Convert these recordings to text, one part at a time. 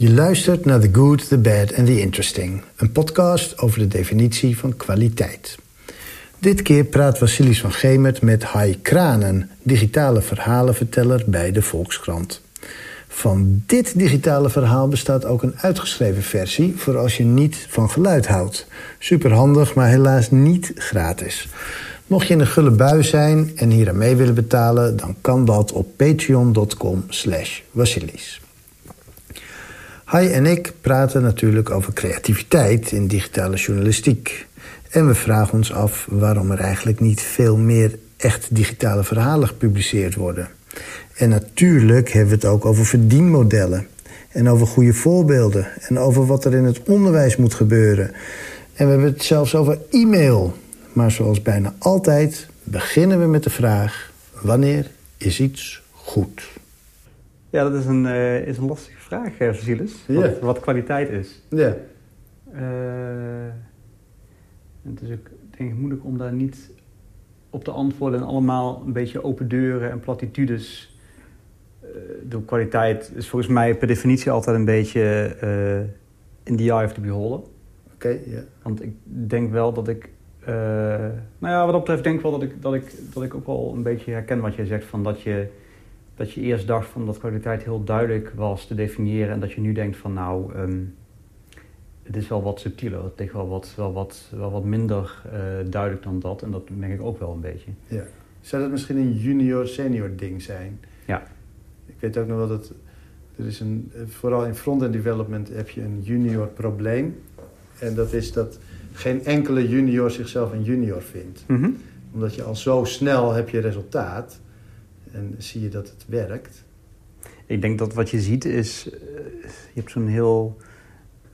Je luistert naar The Good, The Bad and The Interesting. Een podcast over de definitie van kwaliteit. Dit keer praat Vasilis van Gemert met Hai Kranen... digitale verhalenverteller bij de Volkskrant. Van dit digitale verhaal bestaat ook een uitgeschreven versie... voor als je niet van geluid houdt. Superhandig, maar helaas niet gratis. Mocht je in een gulle bui zijn en hier aan mee willen betalen... dan kan dat op patreon.com slash Vasilis. Hai en ik praten natuurlijk over creativiteit in digitale journalistiek. En we vragen ons af waarom er eigenlijk niet veel meer echt digitale verhalen gepubliceerd worden. En natuurlijk hebben we het ook over verdienmodellen. En over goede voorbeelden. En over wat er in het onderwijs moet gebeuren. En we hebben het zelfs over e-mail. Maar zoals bijna altijd beginnen we met de vraag... wanneer is iets goed? Ja, dat is een, uh, is een lastige vraag, uh, Wat, wat, kwaliteit is. Ja. Uh, het is ook denk ik moeilijk om daar niet op te antwoorden... en allemaal een beetje open deuren en platitudes... de kwaliteit is volgens mij per definitie altijd een beetje in the eye of the beholder. Oké, ja. Want ik denk wel dat ik uh, nou ja, wat dat betreft denk ik wel dat ik, dat, ik, dat ik ook wel een beetje herken wat jij zegt. Van dat, je, dat je eerst dacht van dat kwaliteit heel duidelijk was te definiëren. En dat je nu denkt van nou, um, het is wel wat subtieler. Het ligt wel wat, wel wat, wel wat minder uh, duidelijk dan dat. En dat merk ik ook wel een beetje. Ja. Zou dat misschien een junior-senior ding zijn? Ja. Ik weet ook nog wel dat er is een, vooral in front-end development heb je een junior probleem. En dat is dat geen enkele junior zichzelf een junior vindt. Mm Omdat je al zo snel heb je resultaat en zie je dat het werkt. Ik denk dat wat je ziet is, uh, je hebt zo'n heel,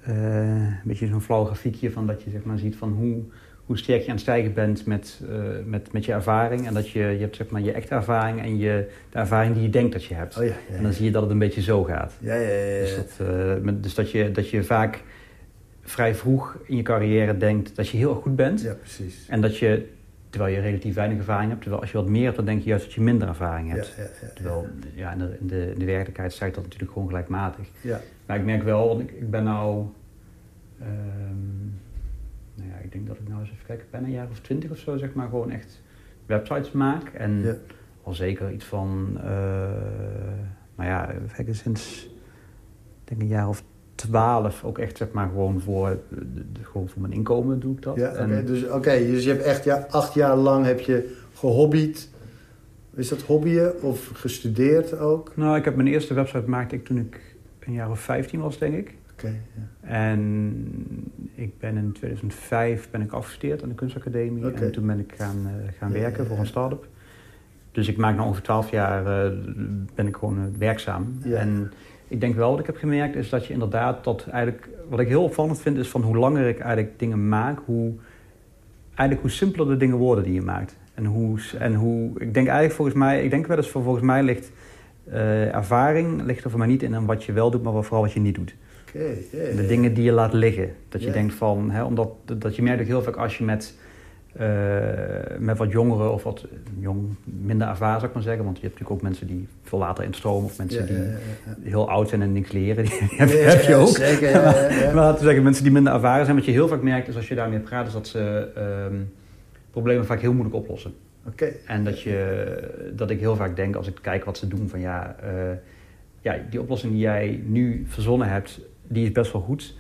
uh, beetje zo'n flauw grafiekje van dat je zeg maar ziet van hoe, hoe sterk je aan het stijgen bent met, uh, met, met je ervaring. En dat je, je hebt zeg maar je echte ervaring en je, de ervaring die je denkt dat je hebt. Oh ja, ja, en dan zie je dat het een beetje zo gaat. Ja, ja, ja. Dus, dat, dus dat, je, dat je vaak vrij vroeg in je carrière denkt dat je heel erg goed bent. Ja, precies. En dat je, terwijl je relatief weinig ervaring hebt, terwijl als je wat meer hebt, dan denk je juist dat je minder ervaring hebt. Ja, ja, ja, terwijl ja, in, de, in, de, in de werkelijkheid stijgt dat natuurlijk gewoon gelijkmatig. Ja. Maar ik merk wel, want ik, ik ben nou, um, nou ja, ik denk dat ik nou eens even kijken, ben een jaar of twintig of zo, zeg maar, gewoon echt websites maak. En al zeker iets van, uh, nou ja, sinds, ik denk een jaar of 12 ook echt zeg maar gewoon voor, de, gewoon voor mijn inkomen doe ik dat. Ja, Dus, oké, dus je hebt echt ja, acht jaar lang heb je gehobbied. Is dat hobbyen of gestudeerd ook? Nou, ik heb mijn eerste website maakte ik toen ik een jaar of 15 was, denk ik. Oké, ja. En ik ben in 2005 ben ik afgestudeerd aan de kunstacademie. En toen ben ik gaan, eh, gaan Ja, werken ja, voor een start-up. Dus ik maak nu ongeveer 12 jaar eh, ben ik gewoon eh, werkzaam. Ja. En ik denk wel wat ik heb gemerkt is dat je inderdaad dat eigenlijk... Wat ik heel opvallend vind is van hoe langer ik eigenlijk dingen maak... hoe, eigenlijk hoe simpeler de dingen worden die je maakt. En hoe, en hoe ik denk eigenlijk volgens mij... Ik denk wel eens van volgens mij ligt... eh, ervaring ligt er voor mij niet in wat je wel doet, maar vooral wat je niet doet. De dingen die je laat liggen. Dat je denkt van, hè, omdat dat je merkt ook heel vaak als je met, met wat jongeren of wat jong, minder ervaren zou ik maar zeggen. Want je hebt natuurlijk ook mensen die veel later instromen of mensen Ja, die ja, heel oud zijn en niks leren. Die heb, je ja, ook. Zeker. Maar laten we zeggen, mensen die minder ervaren zijn. Wat je heel vaak merkt is als je daarmee praat, is dat ze ehm, problemen vaak heel moeilijk oplossen. Oké. En dat, je, dat ik heel vaak denk als ik kijk wat ze doen van ja, eh, ja, die oplossing die jij nu verzonnen hebt, die is best wel goed.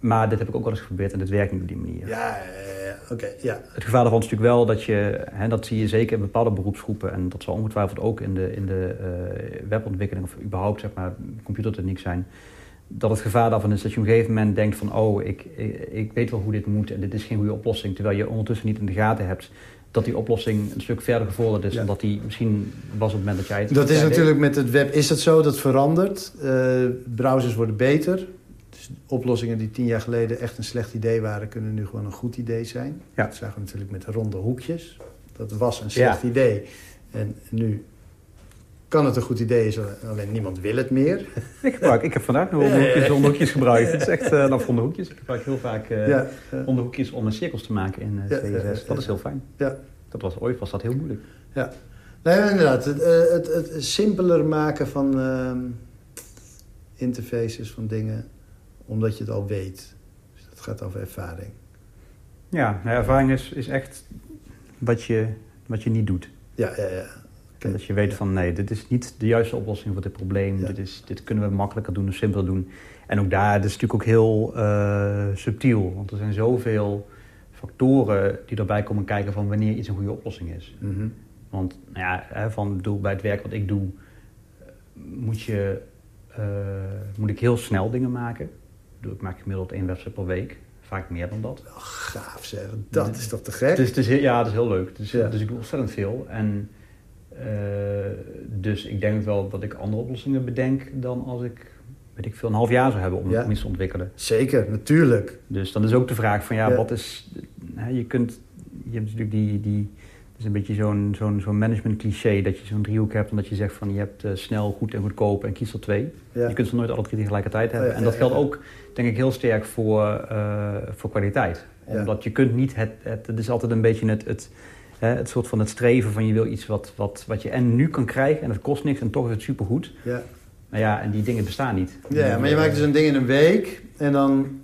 Maar dit heb ik ook wel eens geprobeerd en dit werkt niet op die manier. Ja, oké, ja. Het gevaar daarvan is natuurlijk wel dat je, hè, dat zie je zeker in bepaalde beroepsgroepen en dat zal ongetwijfeld ook in de, in de eh, webontwikkeling of überhaupt zeg maar computertechniek zijn. Dat het gevaar daarvan is dat je op een gegeven moment denkt van oh, ik, ik, ik weet wel hoe dit moet en dit is geen goede oplossing. Terwijl je ondertussen niet in de gaten hebt dat die oplossing een stuk verder gevorderd is Ja. dan dat die misschien was op het moment dat jij het Dat is deed. natuurlijk met het web, is dat zo, dat verandert. Eh, browsers worden beter. Dus oplossingen die tien jaar geleden echt een slecht idee waren, kunnen nu gewoon een goed idee zijn. Ja. Dat zagen we natuurlijk met de ronde hoekjes. Dat was een slecht Ja. idee. En nu kan het een goed idee zijn, alleen niemand wil het meer. Ik gebruik, ik heb vandaag nog Ja, ja, ja. onderhoekjes, onderhoekjes gebruikt. Het is echt, uh, nou, onderhoekjes. Ik gebruik heel vaak eh ja, ja, onderhoekjes om een cirkels te maken in eh, Ja, CSS. ja, ja, Dat ja. is heel fijn. ja. Dat was, ooit was dat heel moeilijk. Nee, maar inderdaad. Het, eh, het, het simpeler maken van... ehm, interfaces van dingen, omdat je het al weet. Dus dat gaat over ervaring. Ja, nou, ervaring is, is echt wat je, wat je niet doet. Ja, ja, ja. Dat je weet van nee, dit is niet de juiste oplossing voor dit probleem. Ja. Dit, is, dit kunnen we makkelijker doen of simpeler doen. En ook daar, dat is natuurlijk ook heel eh, subtiel. Want er zijn zoveel factoren die erbij komen kijken van wanneer iets een goede oplossing is. Mhm. Want nou ja, van, bedoel, bij het werk wat ik doe, eh, moet, je, eh, moet ik heel snel dingen maken. Ik, maak gemiddeld één website per week. Vaak meer dan dat. Wel gaaf zeg. Dat is toch te gek? Dus ja, het is heel leuk. Dus, Ja. dus ik doe ontzettend veel. En eh, dus ik denk wel dat ik andere oplossingen bedenk dan als ik, weet ik veel, een half jaar zou hebben om, Ja. om iets te ontwikkelen. Zeker, natuurlijk. Dus dan is ook de vraag van ja, Ja. wat is... Hè, je kunt... Je hebt natuurlijk die... die is een beetje zo'n zo'n zo'n management cliché dat je zo'n driehoek hebt en dat je zegt van je hebt eh, snel, goed en goedkoop en kies er twee. Ja. Je kunt ze nooit alle drie tegelijkertijd hebben. Ja, en dat geldt ook, denk ik, heel sterk voor, eh, voor kwaliteit. Omdat je kunt niet het, het... Het is altijd een beetje het... het hè, het soort van het streven van je wil iets wat, wat, wat je en nu kan krijgen en het kost niks en toch is het supergoed. Ja. Nou ja, en die dingen bestaan niet. Ja, maar je maakt dus een ding in een week en dan...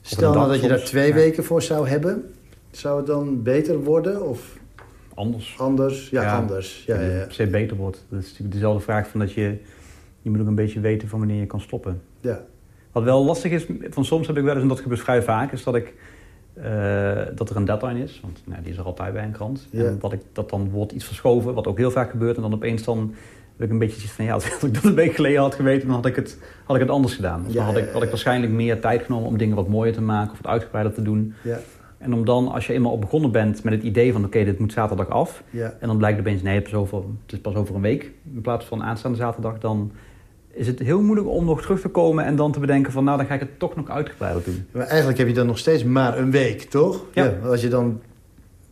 Stel nou dat je daar twee weken voor zou hebben. Zou het dan beter worden of Anders. anders? Ja, Ja. anders. Ja, Ja, ja, se beter wordt. Dat is natuurlijk dezelfde vraag van dat je... Je moet ook een beetje weten van wanneer je kan stoppen. ja. Wat wel lastig is, van soms heb ik wel eens, en dat gebeurt vrij vaak, is dat ik... eh, dat er een deadline is, want nou, die is er altijd bij een krant. Ja. En dat, ik, dat dan wordt iets verschoven, wat ook heel vaak gebeurt. En dan opeens dan heb ik een beetje zoiets van... Ja, als ik dat een week geleden had geweten, dan had ik het, had ik het anders gedaan. Ja, dan had ik, had ik waarschijnlijk meer tijd genomen om dingen wat mooier te maken... of wat uitgebreider te doen. ja, En om dan, als je eenmaal op begonnen bent met het idee van... oké, dit moet zaterdag af... ja. En dan blijkt opeens, nee, het is, over, het is pas over een week in plaats van aanstaande zaterdag. Dan is het heel moeilijk om nog terug te komen en dan te bedenken van, nou, dan ga ik het toch nog uitgebreider doen. Maar eigenlijk heb je dan nog steeds maar een week, toch? Ja. als je dan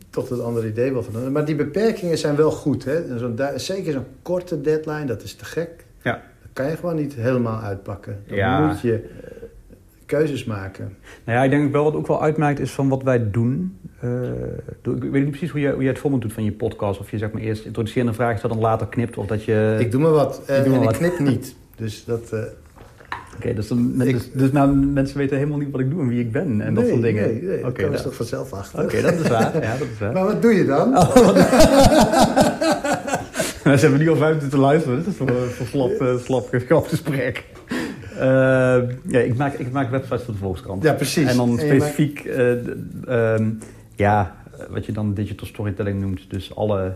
toch dat andere idee wil van... Maar die beperkingen zijn wel goed, hè? Zeker zo'n korte deadline, dat is te gek. Ja. Dat kan je gewoon niet helemaal uitpakken. Dan Ja. moet je keuzes maken. Nou ja, ik denk wel wat ook wel uitmaakt is van wat wij doen. Eh, ik weet niet precies hoe je het format doet van je podcast. Of je zeg maar eerst introducerende vraag stelt en later knipt. Of dat je... ik doe maar wat. eh, en ik knip niet. Dus dat... eh, Oké, dus, dan, Ik- dus, dus nou, mensen weten helemaal niet wat ik doe en wie ik ben en dat soort dingen. Nee, nee, dat Oké, komen dat- ze toch vanzelf achter. Oké, dat is waar. Ja, dat is waar. Maar wat doe je dan? Ze hebben nu al vijf minuten luisteren. Dat is voor, voor slap, slap, slap gesprek. Eh, ja, ik, maak, ik maak websites voor de Volkskrant. Ja, precies. En dan En je maakt- specifiek, eh, ehm, ja, wat je dan digital storytelling noemt. Dus alle,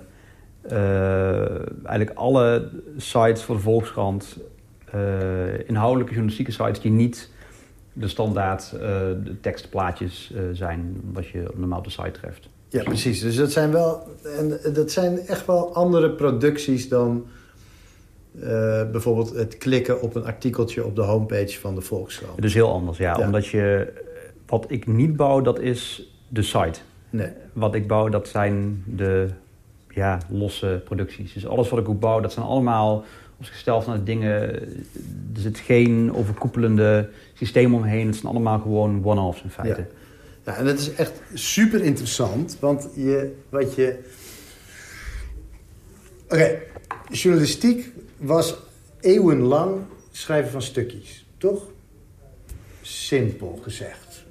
eh, eigenlijk alle sites voor de Volkskrant, inhoudelijke journalistieke sites die niet de standaard de tekstplaatjes zijn wat je normaal op de site treft. Ja, precies. Dus dat zijn wel, en dat zijn echt wel andere producties dan bijvoorbeeld het klikken op een artikeltje op de homepage van de Volkskrant. Dus heel anders, ja. Ja. Omdat je, wat ik niet bouw, dat is de site. Nee. Wat ik bouw, dat zijn de ja, losse producties. Dus alles wat ik ook bouw, dat zijn allemaal op zichzelf naar dingen. Er zit geen overkoepelende systeem omheen. Het zijn allemaal gewoon one-offs in feite. Ja, en dat is echt super interessant, want je, wat je... Oké, journalistiek was eeuwenlang schrijven van stukjes, toch? Simpel gezegd,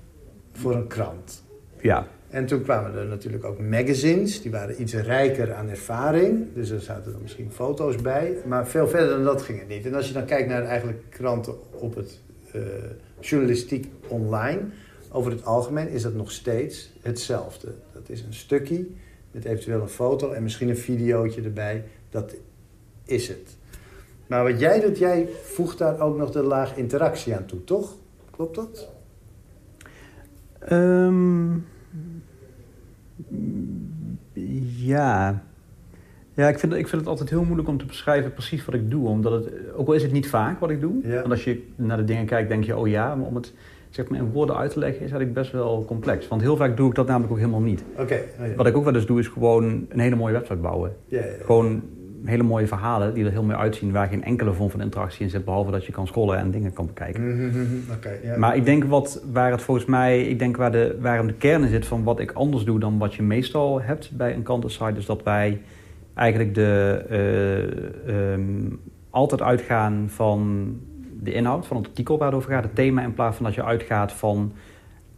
voor een krant. Ja, En toen kwamen er natuurlijk ook magazines, die waren iets rijker aan ervaring. Dus er zaten dan misschien foto's bij. Maar veel verder dan dat ging het niet. En als je dan kijkt naar eigenlijk kranten op het eh, journalistiek online, over het algemeen is dat nog steeds hetzelfde. Dat is een stukje met eventueel een foto en misschien een videootje erbij. Dat is het. Maar wat jij doet, jij voegt daar ook nog de laag interactie aan toe, toch? Klopt dat? Ehm, ja. Ja, ik vind, ik vind het altijd heel moeilijk om te beschrijven precies wat ik doe. Omdat het, ook al is het niet vaak wat ik doe. Ja. Want als je naar de dingen kijkt, denk je, oh ja. Maar om het zeg maar, in woorden uit te leggen is eigenlijk best wel complex. Want heel vaak doe ik dat namelijk ook helemaal niet. Oké. oh ja. Wat ik ook wel eens doe, is gewoon een hele mooie website bouwen. Ja. Gewoon hele mooie verhalen die er heel mooi uitzien. Waar geen enkele vorm van interactie in zit. Behalve dat je kan scrollen en dingen kan bekijken. Mhm, mhm, ja. Maar ik denk wat, waar het volgens mij, ik denk waar de, waar de kern in zit van wat ik anders doe dan wat je meestal hebt bij een kantensite, is dat wij eigenlijk de, eh, ehm, altijd uitgaan van de inhoud van het artikel waar het over gaat, het thema, in plaats van dat je uitgaat van,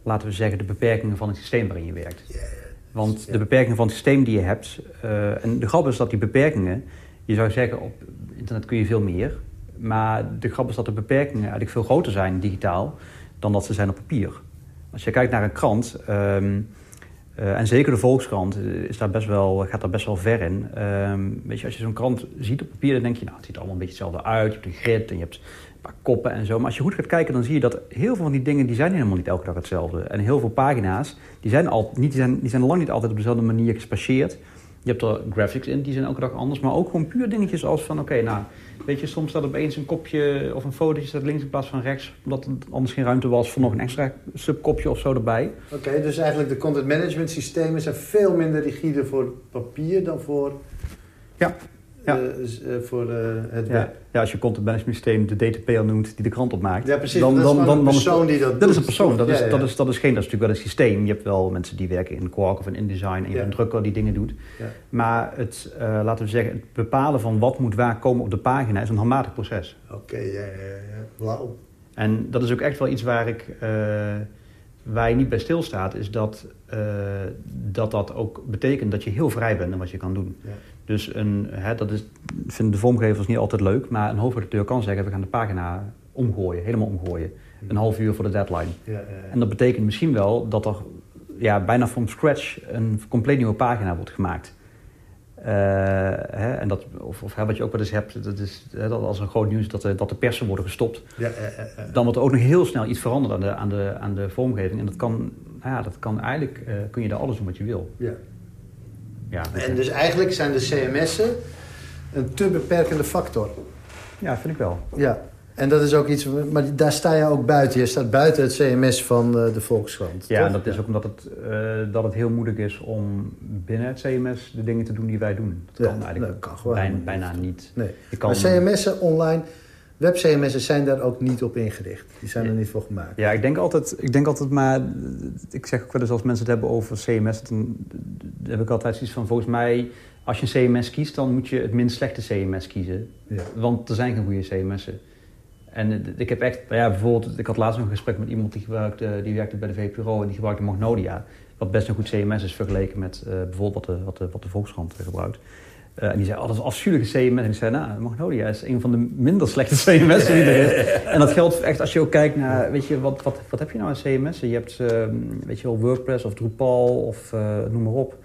laten we zeggen, de beperkingen van het systeem waarin je werkt. Want Ja. de beperkingen van het systeem die je hebt, eh, en de grap is dat die beperkingen, je zou zeggen op internet kun je veel meer, maar de grap is dat de beperkingen eigenlijk veel groter zijn digitaal dan dat ze zijn op papier. Als je kijkt naar een krant, ehm, eh, en zeker de Volkskrant eh, is daar best wel, gaat daar best wel ver in. Ehm, weet je, als je zo'n krant ziet op papier, dan denk je, nou, het ziet er allemaal een beetje hetzelfde uit. Je hebt een grid en je hebt paar koppen en zo. Maar als je goed gaat kijken, dan zie je dat heel veel van die dingen, die zijn helemaal niet elke dag hetzelfde. En heel veel pagina's, die zijn, al, niet, die zijn, die zijn lang niet altijd op dezelfde manier gespasseerd. Je hebt er graphics in, die zijn elke dag anders. Maar ook gewoon puur dingetjes als van, oké, nou, weet je, soms staat opeens een kopje of een fotootje staat links in plaats van rechts. Omdat er anders geen ruimte was voor nog een extra subkopje of zo erbij. Oké, dus eigenlijk de content management systemen zijn veel minder rigide voor papier dan voor, Ja, ja. eh, eh, voor eh, het Ja, web. ja, als je content management systeem de DTP'er noemt die de krant opmaakt. Ja, precies. Dan, dat dan, is dan, een persoon die dat dat doet. is een persoon. Dat is. Dat, is, dat is geen, dat is natuurlijk wel een systeem. Je hebt wel mensen die werken in Quark of in InDesign en je hebt een drukker die dingen doet. Ja. Maar het, laten we zeggen, het bepalen van wat moet waar komen op de pagina is een handmatig proces. Oké, ja, ja, ja. Wauw. En dat is ook echt wel iets waar ik eh, waar je niet bij stilstaat, is dat, dat dat ook betekent dat je heel vrij bent in wat je kan doen. Ja. Dus een, hè, dat is, vinden de vormgevers niet altijd leuk, maar een hoofdredacteur kan zeggen: we gaan de pagina omgooien, helemaal omgooien. Een half uur voor de deadline. Ja, ja, ja. En dat betekent misschien wel dat er ja, bijna from scratch een compleet nieuwe pagina wordt gemaakt. Eh, hè, en dat, of, of hè, wat je ook wel eens hebt, dat is hè, dat als een groot nieuws dat de, dat de persen worden gestopt. Dan wordt er ook nog heel snel iets veranderd aan de, aan de, aan de vormgeving. En dat kan, ja, dat kan eigenlijk, eh, kun je daar alles doen wat je wil. Ja. Ja, En dus eigenlijk zijn de CMS'en een te beperkende factor. ja vind ik wel. Ja. En dat is ook iets, maar daar sta je ook buiten. Je staat buiten het CMS van eh, de Volkskrant. Ja, en dat is ook omdat het, eh, dat het heel moeilijk is om binnen het CMS de dingen te doen die wij doen. Dat Ja, kan eigenlijk dat kan gewoon bijna, niet. bijna niet. Nee. Je kan, Maar CMS'en online, web-CMS'en zijn daar ook niet op ingericht. Die zijn er niet voor gemaakt. Ja, ik denk altijd, ik denk altijd maar, ik zeg ook wel eens als mensen het hebben over CMS, dan heb ik altijd zoiets van, volgens mij, als je een CMS kiest, dan moet je het minst slechte CMS kiezen. Ja. Want er zijn geen goede CMS'en. En ik heb echt, ja, bijvoorbeeld, ik had laatst nog een gesprek met iemand die, gebruikte, die werkte bij de VPRO en die gebruikte Magnolia. Wat best een goed CMS is vergeleken met eh, bijvoorbeeld wat de, wat, de, wat de Volkskrant eh, gebruikt. Eh, en die zei, oh, dat is een afschuwelijke CMS. En ik zei, nou, Magnolia is een van de minder slechte CMS'en die er is. En dat geldt echt als je ook kijkt naar, weet je, wat, wat, wat heb je nou aan CMS? Je hebt, eh, weet je wel, WordPress of Drupal of eh, noem maar op.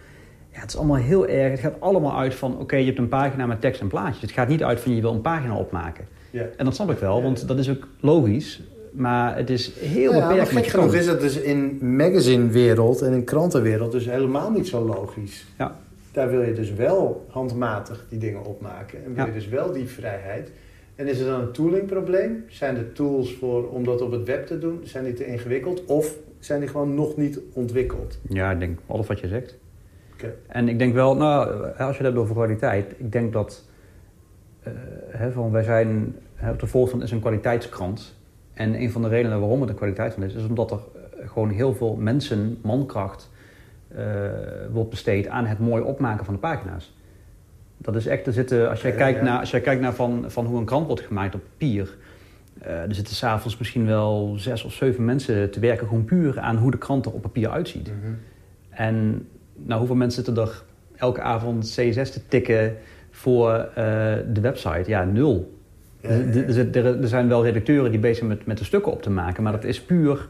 Ja, het is allemaal heel erg. Het gaat allemaal uit van, oké, je hebt een pagina met tekst en plaatjes. Het gaat niet uit van, je wil een pagina opmaken. Ja. En dat snap ik wel, want dat is ook logisch. Maar het is heel Ja, maar beperkt met gek genoeg is het dus in magazinewereld en in krantenwereld dus helemaal niet zo logisch. Ja. Daar wil je dus wel handmatig die dingen opmaken. En wil Ja. je dus wel die vrijheid. En is er dan een toolingprobleem? Zijn de tools voor, om dat op het web te doen, zijn die te ingewikkeld? Of zijn die gewoon nog niet ontwikkeld? Ja, ik denk alles wat je zegt. En ik denk wel, nou, als je het hebt over kwaliteit, ik denk dat eh, hè, van wij zijn, hè, op de Volkskrant is een kwaliteitskrant. En een van de redenen waarom het een kwaliteit van is, is omdat er eh, gewoon heel veel mensen, mankracht, wordt besteed aan het mooi opmaken van de pagina's. Dat is echt, er zitten, als jij Ja, kijkt ja. naar, als jij kijkt naar van, van hoe een krant wordt gemaakt op papier, eh, er zitten s'avonds misschien wel zes of zeven mensen te werken gewoon puur aan hoe de krant er op papier uitziet. En nou, hoeveel mensen zitten er elke avond CSS te tikken voor eh, de website? Ja, nul. Ja. Er, er- er- er zijn wel redacteuren die bezig zijn met, met de stukken op te maken, maar dat is puur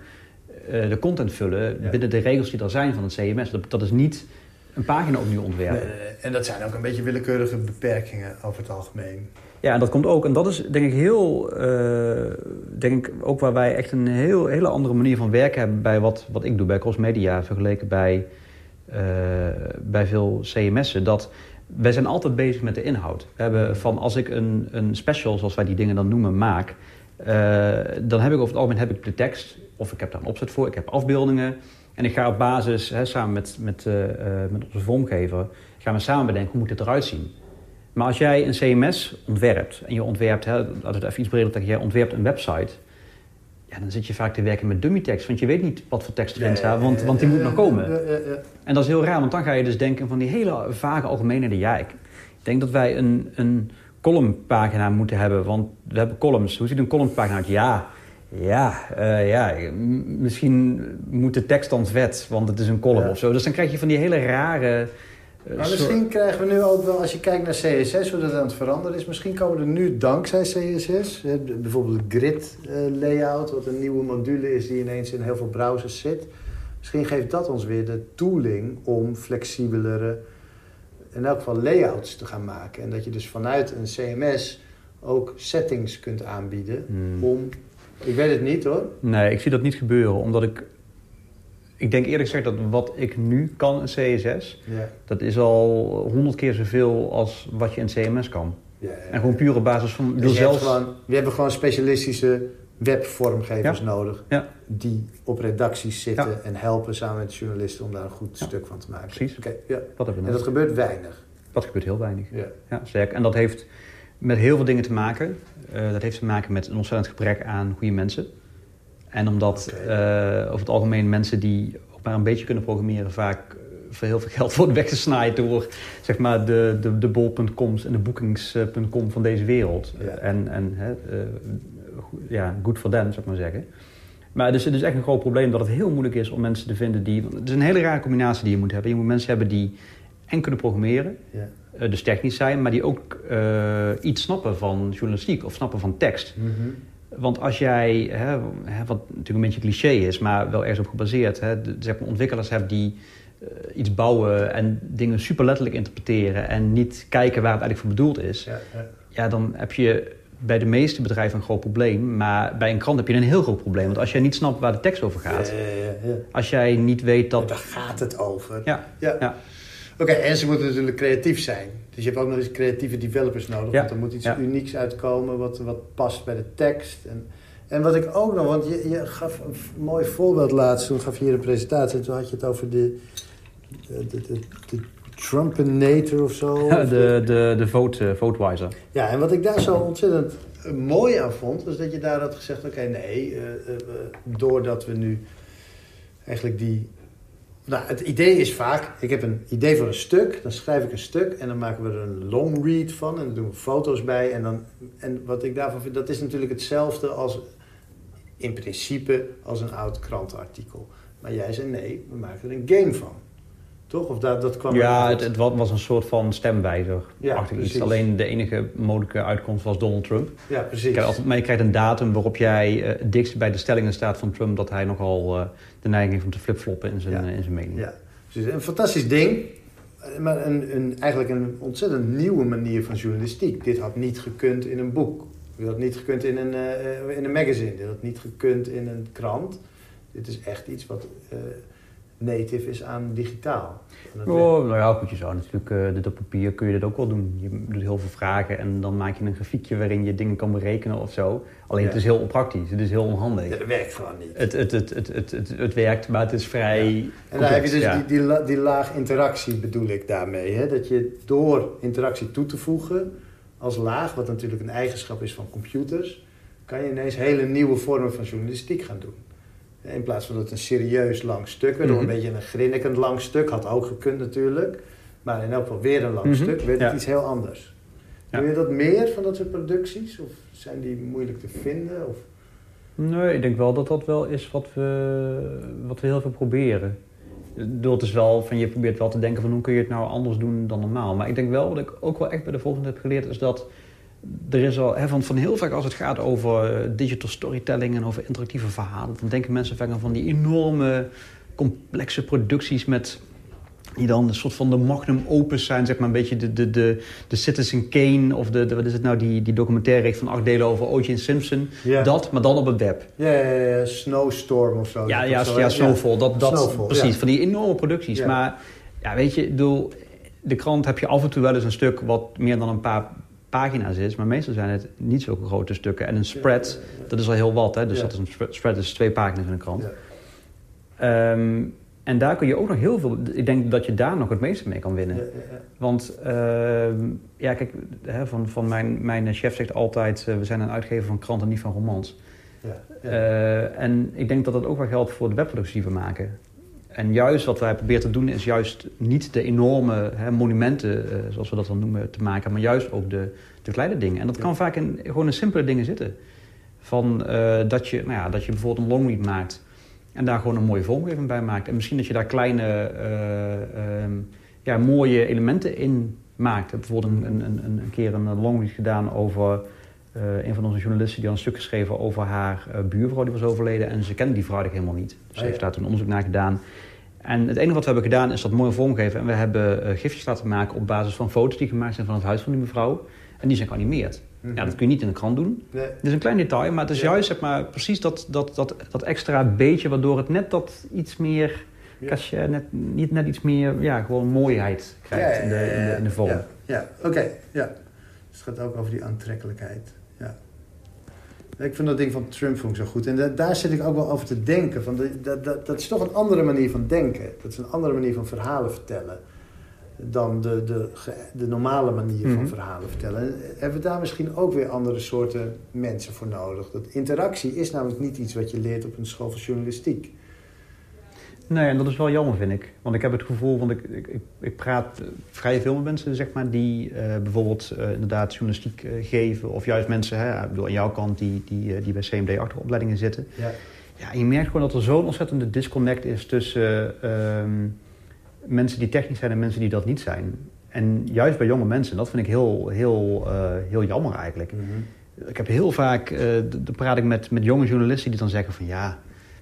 eh, de content vullen Ja. binnen de regels die er zijn van het CMS. Dat, dat is niet een pagina opnieuw ontwerpen. Nee, en dat zijn ook een beetje willekeurige beperkingen over het algemeen. Ja, en dat komt ook. En dat is denk ik heel, eh, denk ik ook waar wij echt een heel, hele andere manier van werken hebben bij wat, wat ik doe bij Crossmedia vergeleken bij, eh, bij veel CMS'en. Dat wij zijn altijd bezig met de inhoud. We hebben van als ik een, een special, zoals wij die dingen dan noemen, maak, eh, dan heb ik over het algemeen heb ik de tekst, of ik heb daar een opzet voor, ik heb afbeeldingen. En ik ga op basis, hè, samen met, met, eh, eh, met onze vormgever, gaan we samen bedenken hoe moet dit eruit zien. Maar als jij een CMS ontwerpt en je ontwerpt, hè, laten we het even iets breder trekken, jij ontwerpt een website, ja, dan zit je vaak te werken met dummy tekst, want je weet niet wat voor tekst erin staat, want, want die moet nog komen. En dat is heel raar, want dan ga je dus denken van die hele vage algemene ja, ik denk dat wij een, een columnpagina moeten hebben. Want we hebben columns. Hoe ziet een columnpagina uit? Ja, ja, uh, ja. misschien moet de tekst dan vet, want het is een column of zo. Dus dan krijg je van die hele rare... Uh, maar misschien krijgen we nu ook wel, als je kijkt naar CSS, hoe dat aan het veranderen is. Misschien komen er nu dankzij CSS, bijvoorbeeld grid uh, layout, wat een nieuwe module is die ineens in heel veel browsers zit. Misschien geeft dat ons weer de tooling om flexibelere, in elk geval layouts te gaan maken. En dat je dus vanuit een CMS ook settings kunt aanbieden hmm. om ik weet het niet hoor. Nee, ik zie dat niet gebeuren, omdat ik... Ik denk eerlijk gezegd dat wat ik nu kan in CSS... Ja. dat is al honderd keer zoveel als wat je in CMS kan. Ja, ja, en gewoon puur op basis van... Dus zelfs... gewoon, we hebben gewoon specialistische webvormgevers nodig... die op redacties zitten en helpen samen met journalisten... om daar een goed stuk van te maken. Precies. Okay, ja. Dat en dat gebeurt weinig. Dat gebeurt heel weinig. Ja. Sterk. En dat heeft met heel veel dingen te maken. Uh, dat heeft te maken met een ontzettend gebrek aan goede mensen. En omdat okay. uh, over het algemeen mensen die ook maar een beetje kunnen programmeren... vaak eh, voor heel veel geld worden weggesnaaid door zeg maar, de, de, de bol.coms en de boekings.com van deze wereld. En en uh, ja, goed voor them, zou ik maar zeggen. Maar dus, het is echt een groot probleem dat het heel moeilijk is om mensen te vinden die... Het is een hele rare combinatie die je moet hebben. Je moet mensen hebben die en kunnen programmeren... Ja uh, dus technisch zijn, maar die ook uh, iets snappen van journalistiek of snappen van tekst. Mm -hmm. Want als jij, hè, wat natuurlijk een beetje cliché is, maar wel ergens op gebaseerd, hè, zeg maar ontwikkelaars hebben die uh, iets bouwen en dingen super letterlijk interpreteren en niet kijken waar het eigenlijk voor bedoeld is, ja, ja. ja, dan heb je bij de meeste bedrijven een groot probleem. Maar bij een krant heb je een heel groot probleem. Want als jij niet snapt waar de tekst over gaat. Ja, als jij niet weet dat... daar gaat het over. Ja, ja. Oké, en ze moeten natuurlijk creatief zijn. Dus je hebt ook nog eens creatieve developers nodig. Want er moet iets unieks uitkomen wat, wat past bij de tekst. En, en wat ik ook nog, want je, je gaf een mooi voorbeeld laatst. Toen gaf je hier een presentatie. En toen had je het over de, de, de, de Trumpinator of zo. Ja, de, de, de vote, Votewiser. Ja, en wat ik daar zo ontzettend mooi aan vond... was dat je daar had gezegd... oké, nee, uh, uh, doordat we nu eigenlijk die nou, het idee is vaak, ik heb een idee voor een stuk, dan schrijf ik een stuk en dan maken we er een long read van en dan doen we foto's bij. En, dan, en wat ik daarvan vind, dat is natuurlijk hetzelfde als in principe als een oud krantenartikel. Maar jij zei nee, we maken er een game van. Toch? Of dat, dat kwam ja, het, het, was een soort van stemwijzer. Ja, iets. Alleen de enige mogelijke uitkomst was Donald Trump. Ja, precies. Maar je krijgt een datum waarop jij uh, dichtst bij de stellingen staat van Trump... dat hij nogal uh, de neiging heeft om te flipfloppen in zijn, in zijn mening. Ja, precies. Een fantastisch ding. Maar een, een, eigenlijk een ontzettend nieuwe manier van journalistiek. Dit had niet gekund in een boek. Dit had niet gekund in een, in een magazine. Dit had niet gekund in een krant. Dit is echt iets wat native is aan digitaal. Oh, nou ja, goed, je zou natuurlijk, uh, dit op papier kun je dit ook wel doen. Je doet heel veel vragen en dan maak je een grafiekje waarin je dingen kan berekenen of zo. Alleen het is heel onpraktisch, het is heel onhandig. Ja, dat werkt gewoon niet. Het, het, het, het, het, het, het werkt, maar het is vrij ja. En dan heb je dus die, die, die, laag interactie bedoel ik daarmee. Hè? Dat je door interactie toe te voegen als laag, wat natuurlijk een eigenschap is van computers... kan je ineens hele nieuwe vormen van journalistiek gaan doen. In plaats van dat het een serieus lang stuk werd, mm een beetje een grinnikend lang stuk, had ook gekund natuurlijk. Maar in elk geval weer een lang mhm. stuk, werd het iets heel anders. Ja. Doe je dat meer van dat soort producties? Of zijn die moeilijk te vinden? Of? Nee, ik denk wel dat dat wel is wat we, wat we heel veel proberen. Het is wel van, je probeert wel te denken van hoe kun je het nou anders doen dan normaal. Maar ik denk wel, wat ik ook wel echt bij de volgende heb geleerd, is dat er is al, hè, van, van heel vaak als het gaat over eh, digital storytelling en over interactieve verhalen, dan denken mensen vaak aan van die enorme complexe producties met die dan een soort van de magnum opus zijn, zeg maar een beetje de, de, de, de Citizen Kane of de, de, wat is het nou, die, die documentaire van acht delen over O.J. Simpson. Dat, maar dan op het web. Ja, Snowstorm of zo. Ja, ja, ja, Snowfall. Dat, dat, Snowfall, precies, van die enorme producties. Maar ja, weet je, bedoel, de krant heb je af en toe wel eens een stuk wat meer dan een paar pagina's is. Maar meestal zijn het niet zulke grote stukken. En een spread, dat is al heel wat. Hè? Dus dat is een spread is twee pagina's in een krant. Um, en daar kun je ook nog heel veel... Ik denk dat je daar nog het meeste mee kan winnen. Want uh, ja, kijk, hè, van, van mijn, mijn chef zegt altijd... Uh, we zijn een uitgever van kranten, niet van romans. Uh, en ik denk dat dat ook wel geldt voor de webproductie die we maken. En juist wat wij proberen te doen is juist niet de enorme hè, monumenten, eh, zoals we dat dan noemen, te maken, maar juist ook de, de kleine dingen. En dat kan vaak in gewoon in simpele dingen zitten. Van eh, dat, je, nou ja, dat je bijvoorbeeld een longread maakt en daar gewoon een mooie vormgeving bij maakt. En misschien dat je daar kleine, eh, ehm, ja, mooie elementen in maakt. Ik heb bijvoorbeeld een, een, een, keer een longread gedaan over uh, een van onze journalisten die had een stuk geschreven over haar uh, buurvrouw die was overleden. En ze kende die vrouw helemaal niet. Dus ze oh, heeft daar toen onderzoek naar gedaan. En het enige wat we hebben gedaan is dat mooi vormgeven. En we hebben uh, gifjes laten maken op basis van foto's die gemaakt zijn van het huis van die mevrouw. En die zijn geanimeerd. Mhm. Ja, dat kun je niet in de krant doen. Nee. Het is een klein detail, maar het is juist zeg maar, precies dat, dat, dat, dat extra beetje... waardoor het net dat iets meer... Ja. Net, niet net iets meer, ja, gewoon mooiheid krijgt in, de, in, de, in de vorm. Ja, oké. ja. Dus het gaat ook over die aantrekkelijkheid. Ik vind dat ding van Trump zo goed. En daar zit ik ook wel over te denken. Van dat, is toch een andere manier van denken. Dat is een andere manier van verhalen vertellen. Dan de, de, de normale manier van mhm. verhalen vertellen. hebben we daar misschien ook weer andere soorten mensen voor nodig? Dat interactie is namelijk niet iets wat je leert op een school van journalistiek. Nee, en dat is wel jammer, vind ik. Want ik heb het gevoel, want ik, ik, ik praat vrij veel met mensen, zeg maar, die uh, bijvoorbeeld uh, inderdaad journalistiek uh, geven. Of juist mensen, hè, ik bedoel, aan jouw kant, die, die, die bij CMD-achteropleidingen zitten. Ja. ja, en je merkt gewoon dat er zo'n ontzettende disconnect is tussen ehm, mensen die technisch zijn en mensen die dat niet zijn. En juist bij jonge mensen, dat vind ik heel, heel, heel jammer eigenlijk. Mm -hmm. Ik heb heel vaak, dan praat ik met, met jonge journalisten die dan zeggen van ja,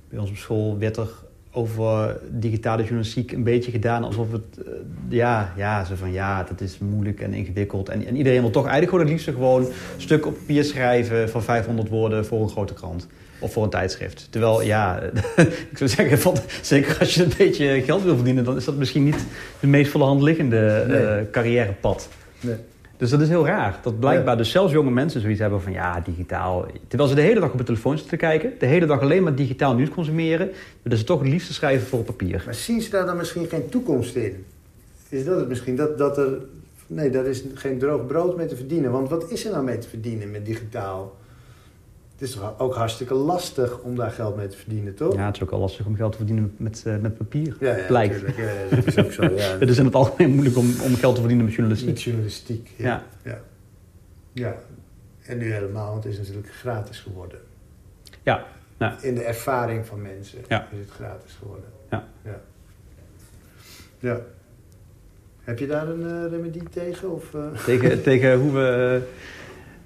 bij ons op school werd er over digitale journalistiek een beetje gedaan alsof het... Uh, ja, ja, zo van ja, dat is moeilijk en ingewikkeld. En, en iedereen wil toch eigenlijk gewoon het liefst gewoon een stuk op papier schrijven van 500 woorden voor een grote krant. Of voor een tijdschrift. Terwijl, ja, ik zou zeggen, van, zeker als je een beetje geld wil verdienen... dan is dat misschien niet de meest volle hand liggende uh, carrièrepad. Nee. Dus dat is heel raar. Dat blijkbaar dus zelfs jonge mensen zoiets hebben van ja, digitaal. Terwijl ze de hele dag op de telefoon zitten te kijken. De hele dag alleen maar digitaal nieuws consumeren. Willen ze toch het liefst schrijven voor papier. Maar zien ze daar dan misschien geen toekomst in? Is dat het misschien? Dat, dat er... Nee, daar is geen droog brood mee te verdienen. Want wat is er nou mee te verdienen met digitaal? Het is ook hartstikke lastig om daar geld mee te verdienen, toch? Ja, het is ook al lastig om geld te verdienen met, uh, met papier. Ja, ja blijkt. Ja, dat is ook zo. Ja. het is in het algemeen moeilijk om, om geld te verdienen met journalistiek. Met journalistiek, ja. ja. ja. En nu helemaal, want het is natuurlijk gratis geworden. Ja. ja. In de ervaring van mensen ja. is het gratis geworden. Ja. ja. Ja. Heb je daar een uh, remedie tegen? Of, uh... tegen, tegen hoe we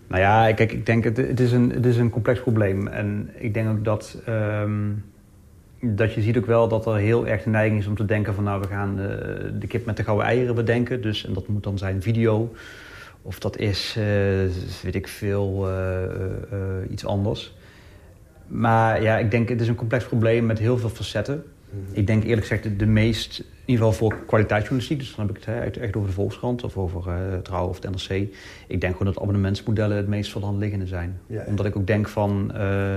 nou ja, kijk, ik denk het, het, is een, het is een complex probleem. En ik denk ook dat, um, dat je ziet ook wel dat er heel erg de neiging is om te denken van... nou, we gaan de, eh, de kip met de gouden eieren bedenken. Dus, en dat moet dan zijn video. Of dat is, uh, weet ik veel, uh, iets anders. Maar ja, ik denk het is een complex probleem met heel veel facetten. Ik denk eerlijk gezegd de, meest, in ieder geval voor kwaliteitsjournalistiek, dus dan heb ik het echt over de Volkskrant of over uh, Trouw of het NRC. Ik denk gewoon dat abonnementsmodellen het meest voor de hand liggende zijn. Omdat ik ook denk van, uh,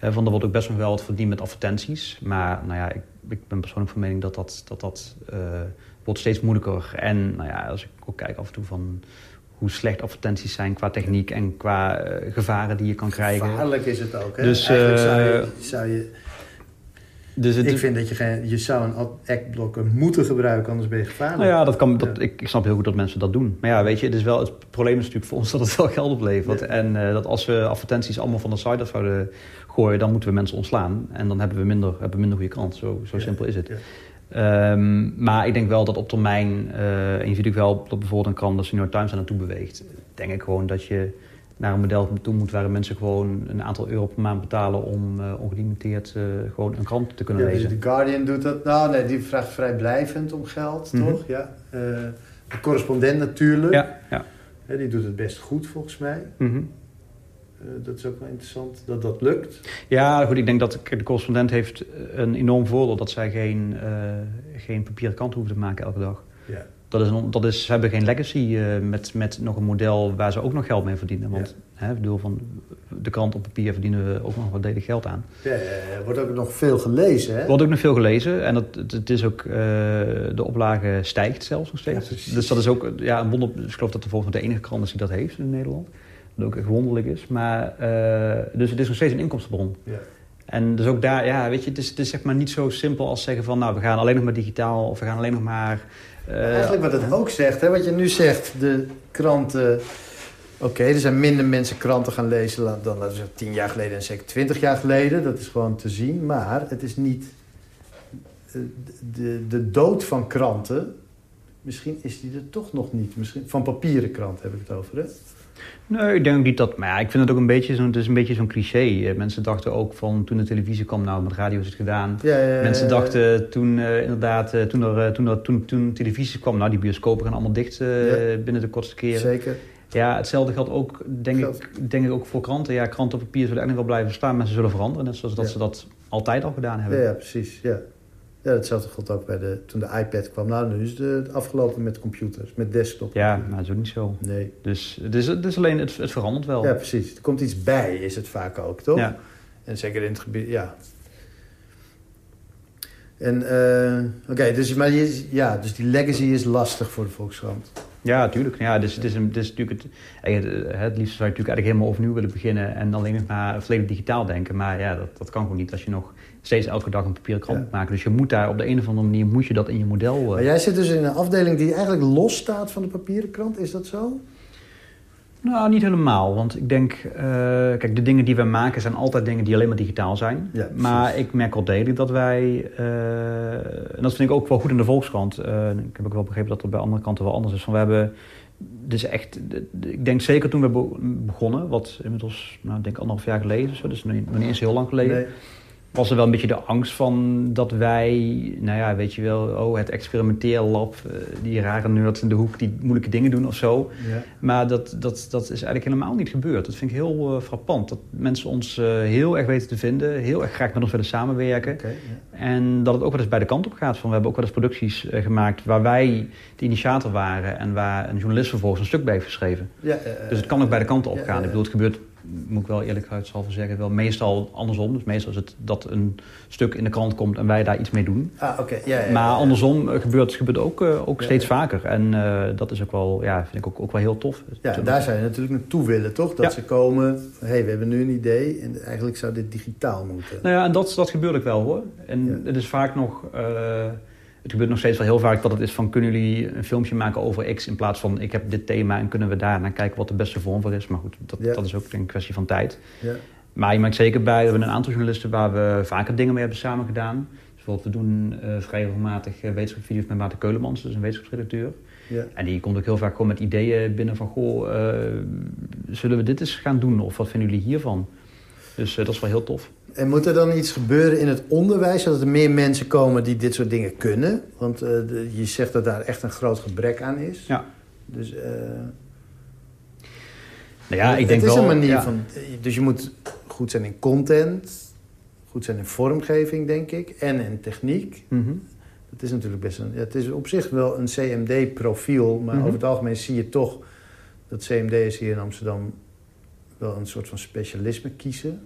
van er wordt ook best nog wel wat verdiend met advertenties. Maar nou ja, ik, ik ben persoonlijk van mening dat dat, dat, dat uh, wordt steeds moeilijker. En nou ja, als ik ook kijk af en toe van hoe slecht advertenties zijn qua techniek en qua gevaren die je kan krijgen. Gevaarlijk is het ook. Hè? Dus, Eigenlijk zou je, zou je dus ik vind dat je, geen, je zou een adblocker moeten gebruiken, anders ben je gevaarlijk. Nou ja, dat kan, dat, ik, ik, snap heel goed dat mensen dat doen. Maar ja, weet je, het, is wel, het probleem is natuurlijk voor ons dat het wel geld oplevert. En uh, dat als we advertenties allemaal van de site af zouden gooien, dan moeten we mensen ontslaan. En dan hebben we minder, hebben we minder goede krant. Zo, zo simpel is het. Um, maar ik denk wel dat op termijn, uh, en je ziet ook wel dat bijvoorbeeld een krant als New York Times er naartoe beweegt. Denk ik gewoon dat je naar een model toe moet waar mensen gewoon een aantal euro per maand betalen om uh, ongelimiteerd uh, gewoon een krant te kunnen ja, lezen. Dus de Guardian doet dat, nou nee, die vraagt vrijblijvend om geld, mm -hmm. toch? Ja. Uh, de correspondent natuurlijk. Ja, ja. ja. die doet het best goed volgens mij. Mm -hmm. dat is ook wel interessant, dat dat lukt. Ja, goed, ik denk dat de correspondent heeft een enorm voordeel dat zij geen, geen papieren kant hoeven te maken elke dag. Ja. Dat is, een, dat is, ze hebben geen legacy uh, met, met nog een model waar ze ook nog geld mee verdienen. Want ja. hè, bedoel, van de krant op papier verdienen we ook nog wat delig geld aan. Ja, er wordt ook nog veel gelezen. Hè? wordt ook nog veel gelezen. En dat, het, is ook, uh, de oplage stijgt zelfs nog steeds. Ja, dus dat is ook ja, een wonder. Ik geloof dat de volgens de enige krant is die dat heeft in Nederland. Wat ook echt wonderlijk is. Maar, uh, dus het is nog steeds een inkomstenbron. Ja. En dus ook daar, ja, weet je, het is, het is zeg maar niet zo simpel als zeggen van... nou, we gaan alleen nog maar digitaal of we gaan alleen nog maar... Uh, Eigenlijk wat het ook zegt, hè, wat je nu zegt, de kranten... Oké, er zijn minder mensen kranten gaan lezen dan, laten we zeggen, tien jaar geleden en zeker twintig jaar geleden. Dat is gewoon te zien. Maar het is niet... Eh, de, de dood van kranten, misschien is die er toch nog niet. Misschien, van papieren krant heb ik het over, hè? Nee, ik denk niet dat... Maar ja, ik vind het ook een beetje zo'n, het is een beetje zo'n cliché. Eh, mensen dachten ook van toen de televisie kwam, nou, met radio is het gedaan. Ja, ja, Mensen dachten toen uh, inderdaad, uh, toen, er, toen, er, toen, toen televisie kwam, nou, die bioscopen gaan allemaal dicht binnen de kortste keren. Zeker. Ja, hetzelfde geldt ook, denk, ik, denk ik, ook voor kranten. Ja, kranten op papier zullen eigenlijk wel blijven staan, maar ze zullen veranderen. Net zoals dat ze dat altijd al gedaan hebben. Ja precies. Ja. Ja, hetzelfde geldt ook bij de, toen de iPad kwam. Nou, nu is het afgelopen met computers, met desktop. Ja, maar dat is ook niet zo. Nee. Dus het is, het is alleen, het, het verandert wel. Ja, precies. Er komt iets bij, is het vaak ook, toch? Ja. En zeker in het gebied, ja. En, uh, oké, dus, maar je, ja, dus die legacy is lastig voor de Volkskrant. Ja, natuurlijk. Ja, dus, het is, het is natuurlijk het, het liefst zou je natuurlijk eigenlijk helemaal overnieuw willen beginnen en alleen nog maar volledig digitaal denken. Maar ja, dat, dat kan gewoon niet als je nog steeds elke dag een papieren krant maken. Dus je moet daar op de een of andere manier moet je dat in je model. Uh... Maar jij zit dus in een afdeling die eigenlijk los staat van de papieren krant, is dat zo? Nou, niet helemaal. Want ik denk, uh, kijk, de dingen die we maken zijn altijd dingen die alleen maar digitaal zijn. Ja, maar ik merk wel degelijk dat wij, uh, en dat vind ik ook wel goed in de Volkskrant. Uh, ik heb ook wel begrepen dat het bij andere kanten wel anders is. Van we hebben, dus echt, ik denk zeker toen we begonnen, wat inmiddels, nou, ik denk anderhalf jaar geleden, dus nog niet, eens heel lang geleden. Nee was er wel een beetje de angst van dat wij, nou ja, weet je wel, oh, het experimenteerlab, uh, die rare nerds in de hoek die moeilijke dingen doen of zo. Ja. Maar dat, dat, dat is eigenlijk helemaal niet gebeurd. Dat vind ik heel uh, frappant. Dat mensen ons uh, heel erg weten te vinden, heel erg graag met ons willen samenwerken. Okay, ja. En dat het ook wel eens bij de kant op gaat. Van, we hebben ook wel eens producties gemaakt waar wij de initiator waren en waar een journalist vervolgens een stuk bij heeft geschreven. Ja, dus het kan ook bij de kant op gaan. Ik bedoel, het gebeurt moet ik wel eerlijkheidshalve zeggen, wel meestal andersom. Dus meestal is het dat een stuk in de krant komt en wij daar iets mee doen. Ah, oké. Ja, ja, maar andersom gebeurt gebeurt ook, uh, ook steeds vaker. En uh, dat is ook wel, ja, vind ik ook, ook wel heel tof. Ja, daar zou je natuurlijk naartoe willen, toch? Dat ze komen, hé, hey, we hebben nu een idee en eigenlijk zou dit digitaal moeten. Nou ja, en dat, dat gebeurt ook wel hoor. En het is vaak nog... Uh, het gebeurt nog steeds wel heel vaak dat het is van... kunnen jullie een filmpje maken over X... in plaats van ik heb dit thema en kunnen we daar naar kijken... wat de beste vorm voor is. Maar goed, dat, dat is ook een kwestie van tijd. Ja. Maar je maakt zeker bij... we hebben een aantal journalisten waar we vaker dingen mee hebben samen gedaan. Dus bijvoorbeeld we doen uh, vrij regelmatig uh, wetenschapsvideo's met Maarten Keulemans... dus een wetenschapsredacteur. Ja. En die komt ook heel vaak gewoon met ideeën binnen van... goh, uh, zullen we dit eens gaan doen? Of wat vinden jullie hiervan? Dus dat is wel heel tof. En moet er dan iets gebeuren in het onderwijs... zodat er meer mensen komen die dit soort dingen kunnen? Want uh, de, je zegt dat daar echt een groot gebrek aan is. Ja. Dus... Uh, nou ja, ik denk wel... Het is een manier van... Dus je moet goed zijn in content... goed zijn in vormgeving, denk ik... en in techniek. Mm -hmm. Dat is natuurlijk best een... Het is op zich wel een CMD-profiel... maar mm -hmm. over het algemeen zie je toch... dat CMD'ers hier in Amsterdam... wel een soort van specialisme kiezen...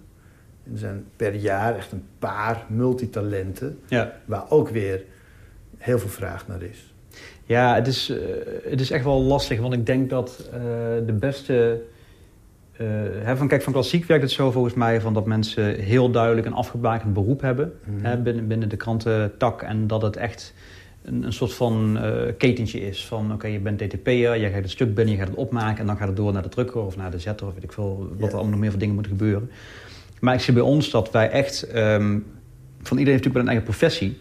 Er zijn per jaar echt een paar multitalenten... Ja. waar ook weer heel veel vraag naar is. Ja, het is, uh, het is echt wel lastig. Want ik denk dat uh, de beste... Uh, van, kijk, van klassiek werkt het zo volgens mij... Van dat mensen heel duidelijk een afgebakend beroep hebben... Mm hè, binnen, binnen de krantentak. En dat het echt een, een soort van ketentje is. Van oké, je bent DTP'er, jij gaat het stuk binnen, je gaat het opmaken... en dan gaat het door naar de drukker of naar de zetter... of weet ik veel, wat er allemaal nog meer voor dingen moeten gebeuren. Maar ik zie bij ons dat wij echt... Um, van iedereen heeft natuurlijk wel een eigen professie.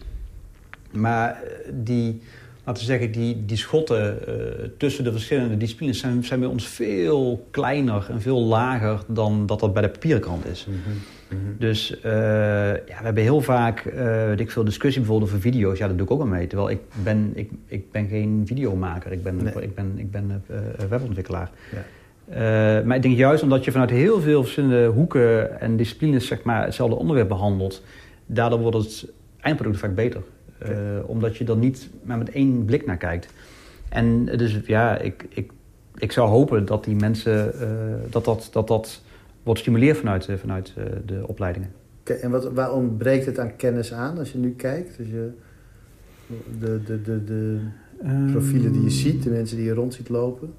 Maar eh, die, laten we zeggen, die, die schotten uh, tussen de verschillende disciplines... Zijn, zijn bij ons veel kleiner en veel lager dan dat dat bij de papierkrant is. Mm -hmm. Dus uh, ja, we hebben heel vaak uh, ik veel discussie bijvoorbeeld over video's. Ja, dat doe ik ook al mee. Terwijl ik ben, ik, ik ben geen videomaker. Ik ben, nee. ik ben, ik ben webontwikkelaar. Ja. Uh, maar ik denk juist omdat je vanuit heel veel verschillende hoeken en disciplines zeg maar, hetzelfde onderwerp behandelt, daardoor wordt het eindproduct vaak beter. Uh, omdat je er niet maar met één blik naar kijkt. En dus ja, ik, ik, ik zou hopen dat die mensen, uh, dat, dat, dat dat wordt gestimuleerd vanuit, vanuit de opleidingen. Okay, en wat, waar ontbreekt het aan kennis aan als je nu kijkt? Als je de, de, de, de profielen die je ziet, de mensen die je rond ziet lopen?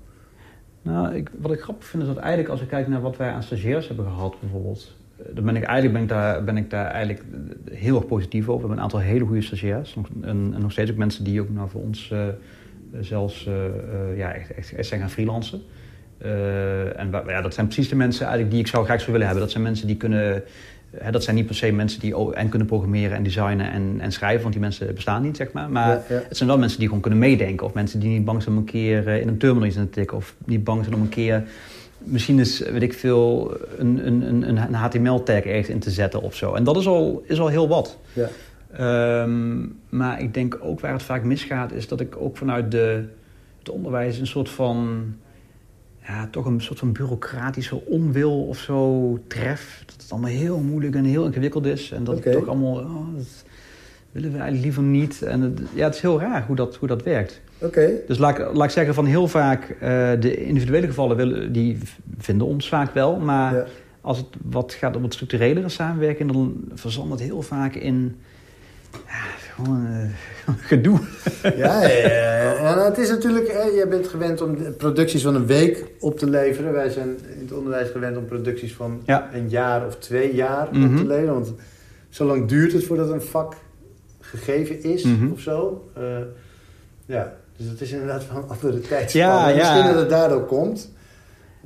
Nou, ik, wat ik grappig vind is dat eigenlijk als ik kijk naar wat wij aan stagiairs hebben gehad bijvoorbeeld... dan ben ik eigenlijk ben ik daar, ben ik daar eigenlijk heel erg positief over. We hebben een aantal hele goede stagiairs. En, nog steeds ook mensen die ook nou voor ons uh, zelfs ja, echt, echt, zijn gaan freelancen. en ja, dat zijn precies de mensen eigenlijk die ik zou graag zou willen hebben. Dat zijn mensen die kunnen dat zijn niet per se mensen die en kunnen programmeren en designen en, en schrijven, want die mensen bestaan niet, zeg maar. Maar het zijn wel mensen die gewoon kunnen meedenken. Of mensen die niet bang zijn om een keer in een terminal iets te tikken. Of niet bang zijn om een keer misschien is, weet ik veel, een, een, een, een HTML-tag ergens in te zetten of zo. En dat is al, is al heel wat. Ja. Um, maar ik denk ook waar het vaak misgaat, is dat ik ook vanuit de, het onderwijs een soort van, ja, toch een soort van bureaucratische onwil of zo tref. Dat het allemaal heel moeilijk en heel ingewikkeld is. En dat okay. het toch allemaal, oh, dat willen we eigenlijk liever niet. En het, ja, het is heel raar hoe dat, hoe dat werkt. Oké. Dus laat, laat ik zeggen van heel vaak, uh, de individuele gevallen willen, die vinden ons vaak wel. Maar als het wat gaat om het structurelere samenwerken, dan verzandt het heel vaak in ja, gewoon uh, gedoe. Ja, ja, ja. het is natuurlijk, hè, je bent gewend om producties van een week op te leveren. Wij zijn in het onderwijs gewend om producties van een jaar of twee jaar op te mhm. leveren. Want zo lang duurt het voordat een vak gegeven is mm of zo. Uh, ja, dus het is inderdaad van een andere tijdspanne. Ja, ja. Misschien dat het daardoor komt.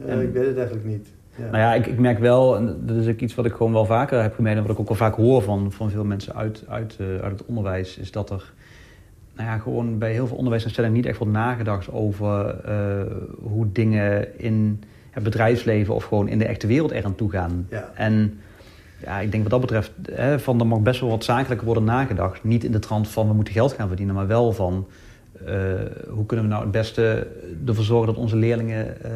Uh, ik weet het eigenlijk niet. Ja. Nou ja, ik, ik merk wel, en dat is ook iets wat ik gewoon wel vaker heb gemeden... en wat ik ook wel vaak hoor van, van veel mensen uit, uit, uh, uit het onderwijs... is dat er nou ja, gewoon bij heel veel onderwijsinstellingen niet echt wordt nagedacht over uh, hoe dingen in het bedrijfsleven of gewoon in de echte wereld er aan toe gaan. Ja. En ja, ik denk wat dat betreft, hè, van er mag best wel wat zakelijker worden nagedacht. Niet in de trant van we moeten geld gaan verdienen, maar wel van uh, hoe kunnen we nou het beste ervoor zorgen dat onze leerlingen uh,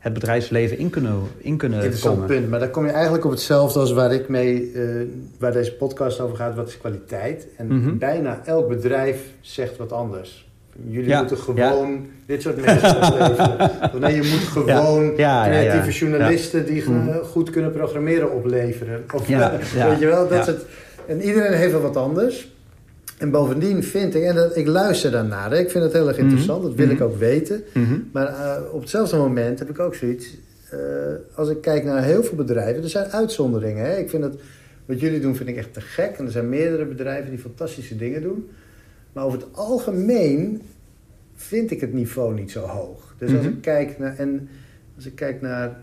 het bedrijfsleven in kunnen, in kunnen Interessant komen. punt, maar dan kom je eigenlijk op hetzelfde als waar ik mee, uh, waar deze podcast over gaat, wat is kwaliteit? En mm -hmm. bijna elk bedrijf zegt wat anders. Jullie ja, moeten gewoon ja. dit soort mensen opleveren. Nee, je moet gewoon ja, creatieve journalisten die mm. goed kunnen programmeren opleveren. Of, weet je wel, dat het. En iedereen heeft wel wat anders. En bovendien vind ik, en dat, ik luister daarnaar, ik vind het heel erg mhm. interessant, dat wil ik mhm. ook weten. Mhm. Maar uh, op hetzelfde moment heb ik ook zoiets, uh, als ik kijk naar heel veel bedrijven, er zijn uitzonderingen. Hè? Ik vind dat, wat jullie doen vind ik echt te gek. En er zijn meerdere bedrijven die fantastische dingen doen. Maar over het algemeen vind ik het niveau niet zo hoog. Dus als ik kijk naar, en als ik kijk naar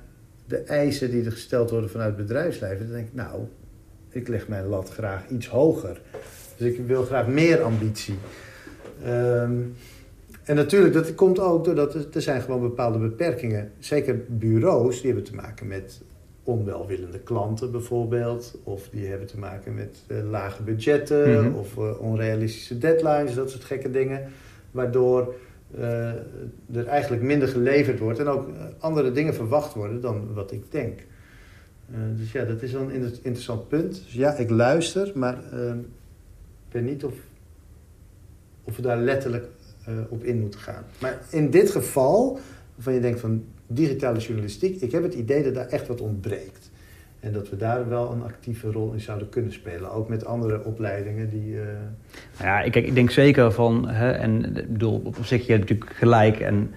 de eisen die er gesteld worden vanuit het bedrijfsleven, dan denk ik, nou, ik leg mijn lat graag iets hoger. Dus ik wil graag meer ambitie. Um, en natuurlijk, dat komt ook doordat er, er zijn gewoon bepaalde beperkingen. Zeker bureaus, die hebben te maken met onwelwillende klanten bijvoorbeeld. Of die hebben te maken met uh, lage budgetten mhm. of uh, onrealistische deadlines, dat soort gekke dingen. Waardoor uh, er eigenlijk minder geleverd wordt en ook andere dingen verwacht worden dan wat ik denk. dus ja, dat is wel een interessant punt. Dus ja, ik luister, maar ehm, ik weet niet of, of we daar letterlijk uh, op in moeten gaan. Maar in dit geval, waarvan je denkt van digitale journalistiek, ik heb het idee dat daar echt wat ontbreekt. En dat we daar wel een actieve rol in zouden kunnen spelen. Ook met andere opleidingen die... Uh... Ja, ik, ik denk zeker van... Hè, en ik bedoel, op zich, je hebt natuurlijk gelijk. En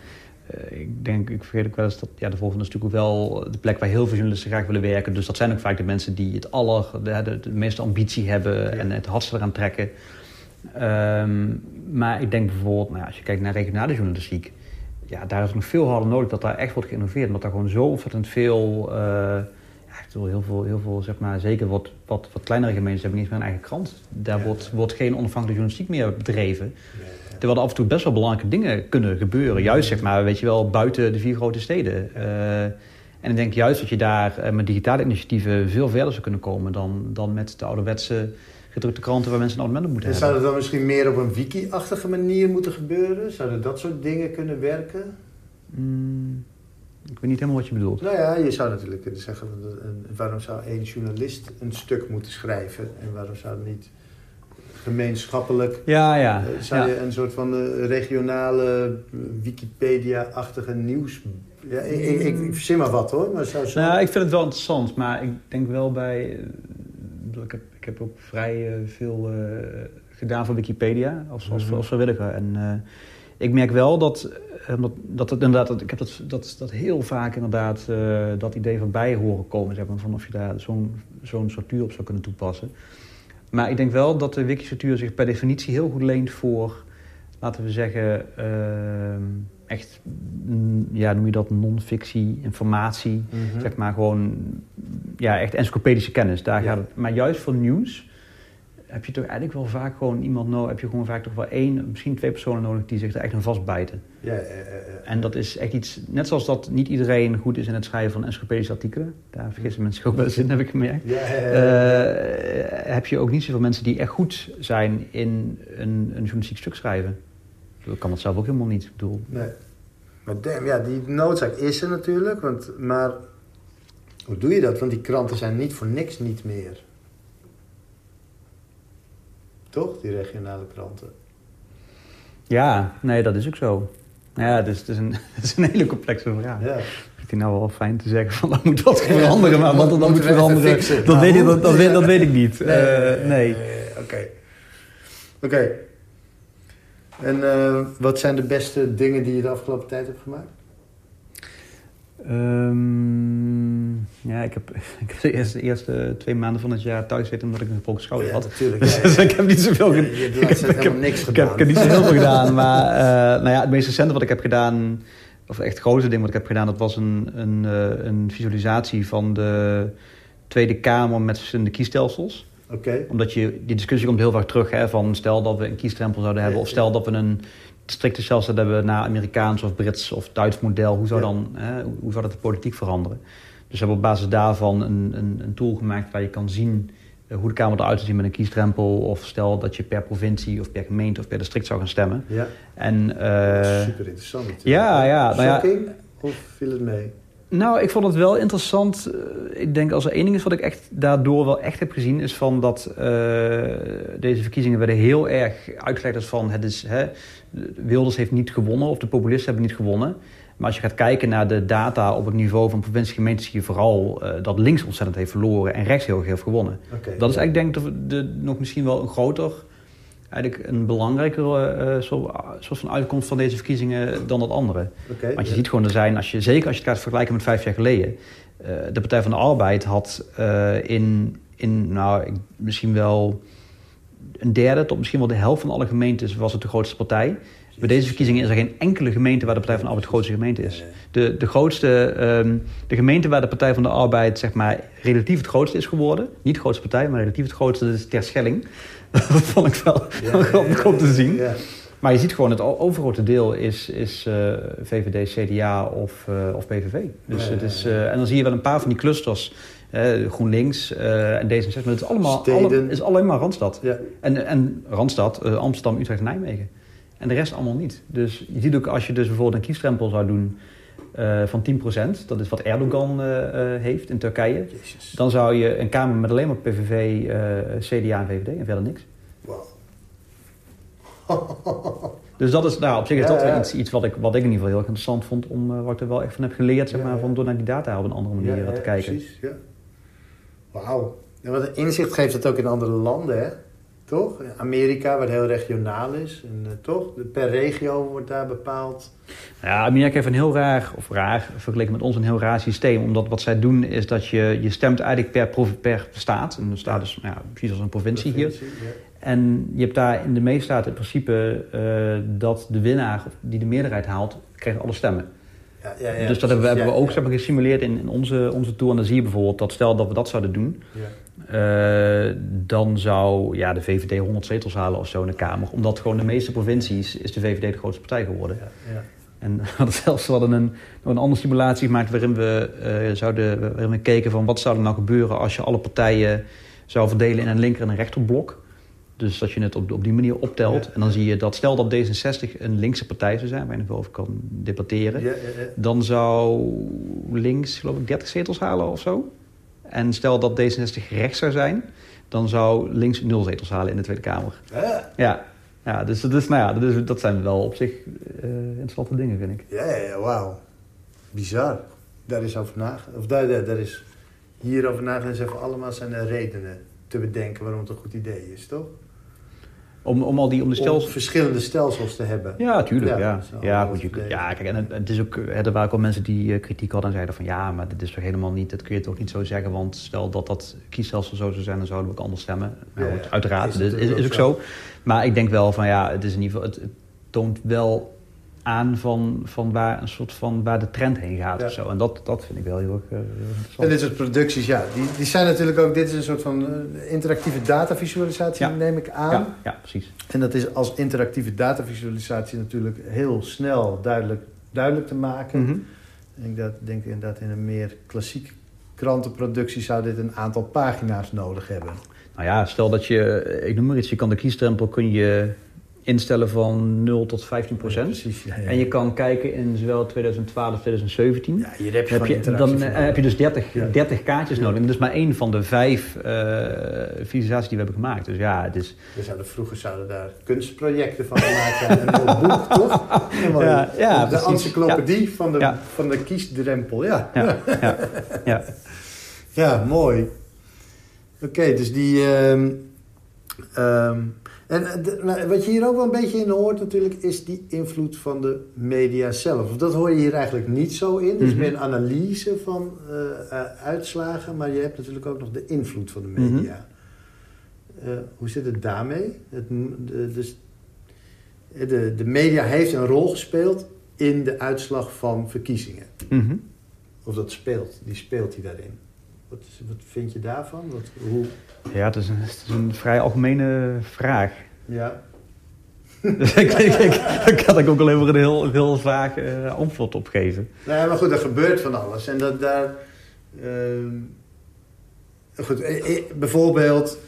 ik denk, ik vergeet ook wel eens dat... Ja, de volgende is natuurlijk wel de plek waar heel veel journalisten graag willen werken. Dus dat zijn ook vaak de mensen die het aller... De, de, de meeste ambitie hebben en het hardste eraan trekken. Um, maar ik denk bijvoorbeeld, nou ja, als je kijkt naar regionale journalistiek... Ja, daar is nog veel harder nodig dat daar echt wordt geïnnoveerd. Omdat daar gewoon zo ontzettend veel... Uh, ja, heel veel, heel veel, zeg maar, zeker wat, wat, wat kleinere gemeentes hebben niet meer een eigen krant. Daar wordt, wordt geen onafhankelijke journalistiek meer bedreven. Terwijl er af en toe best wel belangrijke dingen kunnen gebeuren. Juist, zeg maar, weet je wel, buiten de vier grote steden. Uh, en ik denk juist dat je daar uh, met digitale initiatieven veel verder zou kunnen komen dan, dan met de ouderwetse gedrukte kranten waar mensen een abonnement op moeten en hebben. Zou dat dan misschien meer op een wiki-achtige manier moeten gebeuren? Zouden dat soort dingen kunnen werken? Mm, ik weet niet helemaal wat je bedoelt. Nou ja, je zou natuurlijk kunnen zeggen... waarom zou één journalist een stuk moeten schrijven? En waarom zou het niet gemeenschappelijk... Ja, ja. Eh, zou je een soort van uh, regionale Wikipedia-achtige nieuws... Ja, ik, ik, ik, ik verzin maar wat hoor. Maar zou zo... nou, ik vind het wel interessant, maar ik denk wel bij... Eh, ik heb ik heb ook vrij veel gedaan voor Wikipedia als, als, als vrijwilliger. En uh, Ik merk wel dat, eh, dat, het inderdaad, dat, ik heb dat, dat, dat heel vaak inderdaad uh, dat idee van bij horen komen, zeg maar, van of je daar zo'n zo'n structuur op zou kunnen toepassen. Maar ik denk wel dat de wiki-structuur zich per definitie heel goed leent voor, laten we zeggen, uh, echt, ja, noem je dat non-fictie, informatie, Mhm. zeg maar gewoon, ja, echt encyclopedische kennis. Daar Ja. gaat het. Maar juist voor nieuws heb je toch eigenlijk wel vaak gewoon iemand nodig, heb je gewoon vaak toch wel één, misschien twee personen nodig die zich er echt aan vastbijten. Ja, ja, ja, ja. En dat is echt iets, net zoals dat niet iedereen goed is in het schrijven van encyclopedische artikelen, daar vergissen mensen zich ook wel eens in, heb ik gemerkt. Ja. Eh, heb je ook niet zoveel mensen die echt goed zijn in een, een journalistiek stuk schrijven. Ik kan dat zelf ook helemaal niet. Ik bedoel, Nee. Maar damn, ja, die noodzaak is er natuurlijk. Want, maar hoe doe je dat? Want die kranten zijn niet voor niks niet meer. Toch, die regionale kranten? ja, nee, dat is ook zo. Ja, het is, het is, een, het is een hele complexe vraag. Ja. Ik vind nou wel fijn te zeggen van dan moet wat veranderen, maar wat er dan moet veranderen, dat, Nou, weet ik, dat, dat, weet, dat weet ik niet. Nee, Eh, nee. Oké. Oké. En eh, wat zijn de beste dingen die je de afgelopen tijd hebt gemaakt? Ehm, ja, ik heb, ik heb de eerste, eerste twee maanden van het jaar thuis zitten omdat ik een gebroken schouder ja, had. natuurlijk. Dus ik heb niet zoveel Ja, gedaan. je hebt Ik heb- helemaal niks Ik heb, gedaan. ik heb niet zo heel veel gedaan, maar eh, nou ja, het meest recente wat ik heb gedaan, of echt het grootste ding wat ik heb gedaan, dat was een, een, eh, een visualisatie van de Tweede Kamer met verschillende kiesstelsels. Oké. Omdat je, die discussie komt heel vaak terug, hè, van stel dat we een kiesdrempel zouden hebben, of stel dat we een strikte stelsel hebben naar Amerikaans of Brits of Duits model, hoe zou, Ja. dan, hè, hoe zou dat de politiek veranderen? Dus we hebben op basis daarvan een, een, een tool gemaakt waar je kan zien eh, hoe de Kamer eruit zou zien met een kiesdrempel. Of stel dat je per provincie of per gemeente of per district zou gaan stemmen. Ja. En, eh, Super interessant natuurlijk. ja, ja, nou ja. Of viel het mee? nou, ik vond het wel interessant. Eh, Ik denk als er één ding is wat ik echt daardoor wel echt heb gezien, is van dat deze verkiezingen werden heel erg uitgelegd als van het is hè, Wilders heeft niet gewonnen of de populisten hebben niet gewonnen. Maar als je gaat kijken naar de data op het niveau van provincie gemeentes, zie je vooral eh, dat links ontzettend heeft verloren en rechts heel erg heeft gewonnen. Dat is eigenlijk denk ik de, de, nog misschien wel een groter, eigenlijk een belangrijkere eh, soort, soort van uitkomst van deze verkiezingen dan dat andere. Want je ja. ziet gewoon er zijn, als je, zeker als je het gaat vergelijken met vijf jaar geleden. eh, de Partij van de Arbeid had eh, in, in nou, misschien wel een derde tot misschien wel de helft van alle gemeentes was het de grootste partij. Bij deze verkiezingen is er geen enkele gemeente waar de Partij van de Arbeid de grootste gemeente is. De, de, grootste, ehm, de gemeente waar de Partij van de Arbeid zeg maar, relatief het grootste is geworden. Niet de grootste partij, maar relatief het grootste, dat is Terschelling. Dat vond ik wel Ja, grappig om te zien. Ja. Maar je ziet gewoon het overgrote deel is, is eh, VVD, CDA of, eh, of PVV. Dus Ja, het is, eh, en dan zie je wel een paar van die clusters. GroenLinks en D66. Maar het is allemaal alle- is alleen maar Randstad. Ja. En, en Randstad, Amsterdam, Utrecht en Nijmegen. En de rest allemaal niet. Dus je ziet ook als je dus bijvoorbeeld een kiesdrempel zou doen eh, van 10%. Dat is wat Erdogan eh, eh, heeft in Turkije. Jezus. Dan zou je een kamer met alleen maar PVV, CDA en VVD en verder niks. Wauw. Dus dat is, nou, op zich is dat wel ja. iets, iets wat, ik, wat ik in ieder geval heel erg interessant vond, om, wat ik er wel echt van heb geleerd, zeg Ja, maar, van door naar die data op een andere manier te ja, kijken. Precies, ja. Wauw. En wat een inzicht geeft het ook in andere landen, hè? Toch? Amerika, het heel regionaal is. En, eh, toch? Per regio wordt daar bepaald. Ja, Amerika heeft een heel raar, of raar, vergeleken met ons een heel raar systeem. Omdat wat zij doen is dat je, je stemt eigenlijk per, per staat. En de staat is nou ja, precies als een provincie hier. ja. En je hebt daar in de meeste staten in principe eh, dat de winnaar die de meerderheid haalt, krijgt alle stemmen. Ja, ja, ja, dus dat hebben we, hebben we ook zeg maar, gesimuleerd in, in onze, onze tour. En dan zie je bijvoorbeeld dat stel dat we dat zouden doen, Eh, dan zou ja, de VVD 100 zetels halen of zo in de Kamer. Omdat gewoon de meeste provincies is de VVD de grootste partij geworden. Ja, ja. En we hadden zelfs we hadden een, een andere simulatie gemaakt waarin we, eh, zouden, waarin we keken van wat zou er nou gebeuren als je alle partijen zou verdelen in een linker en een rechterblok. Dus dat je het op, op die manier optelt. Ja. En dan zie je dat stel dat D66 een linkse partij zou zijn, waar je nog over kan debatteren. Dan zou links, geloof ik, 30 zetels halen of zo. En stel dat D66 rechts zou zijn, dan zou links 0 zetels halen in de Tweede Kamer. Ja, Ja, ja dus, nou ja, dat, zijn wel op zich eh, interessante dingen, vind ik. ja, ja, ja, wauw. Bizar. Daar is over nagedacht. Of daar, daar, daar is hierover nagedacht. En zeggen allemaal zijn er redenen te bedenken waarom het een goed idee is, toch? Om, om al die om de stelsels... Om verschillende stelsels te hebben. Ja, tuurlijk. Ja, ja. ja goed, je, ja kijk, en het, het, is ook, er waren ook al mensen die uh, kritiek hadden en zeiden van ja, maar dit is toch helemaal niet, dat kun je toch niet zo zeggen, want stel dat dat kiesstelsel zo zou zijn, dan zouden we ook anders stemmen. Nou, uiteraard, is, is, is, ook zo. Maar ik denk wel van ja, het is in ieder geval, het, het toont wel aan van, van waar een soort van waar de trend heen gaat of zo. En dat, dat vind ik wel heel erg interessant. En dit soort producties, ja, die, die zijn natuurlijk ook, dit is een soort van uh, interactieve datavisualisatie, ja. neem ik aan. Ja, ja, precies. En dat is als interactieve datavisualisatie natuurlijk heel snel duidelijk, duidelijk te maken. Mm -hmm. Ik dat, denk inderdaad in een meer klassiek krantenproductie zou dit een aantal pagina's nodig hebben. Nou ja, stel dat je, ik noem maar iets, je kan de kiesdrempel kun je instellen van 0 tot 15 procent. Ja, ja, ja. En je kan kijken in zowel 2012 2017. Ja, hier heb je, heb je dan uh, heb je dus 30, 30 kaartjes nodig. En dat is maar één van de vijf uh, visualisaties die we hebben gemaakt. Dus ja, het is... We zouden, vroeger zouden daar kunstprojecten van zijn. Een boek, toch? Ja, ja, de encyclopedie van, de, van de kiesdrempel. Ja, ja, ja, ja. ja mooi. Oké, okay, dus die... Um, um, en nou, wat je hier ook wel een beetje in hoort natuurlijk, is die invloed van de media zelf. Dat hoor je hier eigenlijk niet zo in. Dus meer een analyse van uh, uh, uitslagen, maar je hebt natuurlijk ook nog de invloed van de media. Mm -hmm. uh, hoe zit het daarmee? Het, de, dus de, de media heeft een rol gespeeld in de uitslag van verkiezingen. Mm -hmm. Of dat speelt, die speelt hij daarin. Wat, wat vind je daarvan? Wat, hoe... Ja, het is, een, het is een vrij algemene vraag. Ja. dus ik, ik, ik, ik kan ik ook alleen maar een heel, heel vaag uh, antwoord op geven. Nee, maar goed, er gebeurt van alles. En dat daar... Uh, goed, bijvoorbeeld...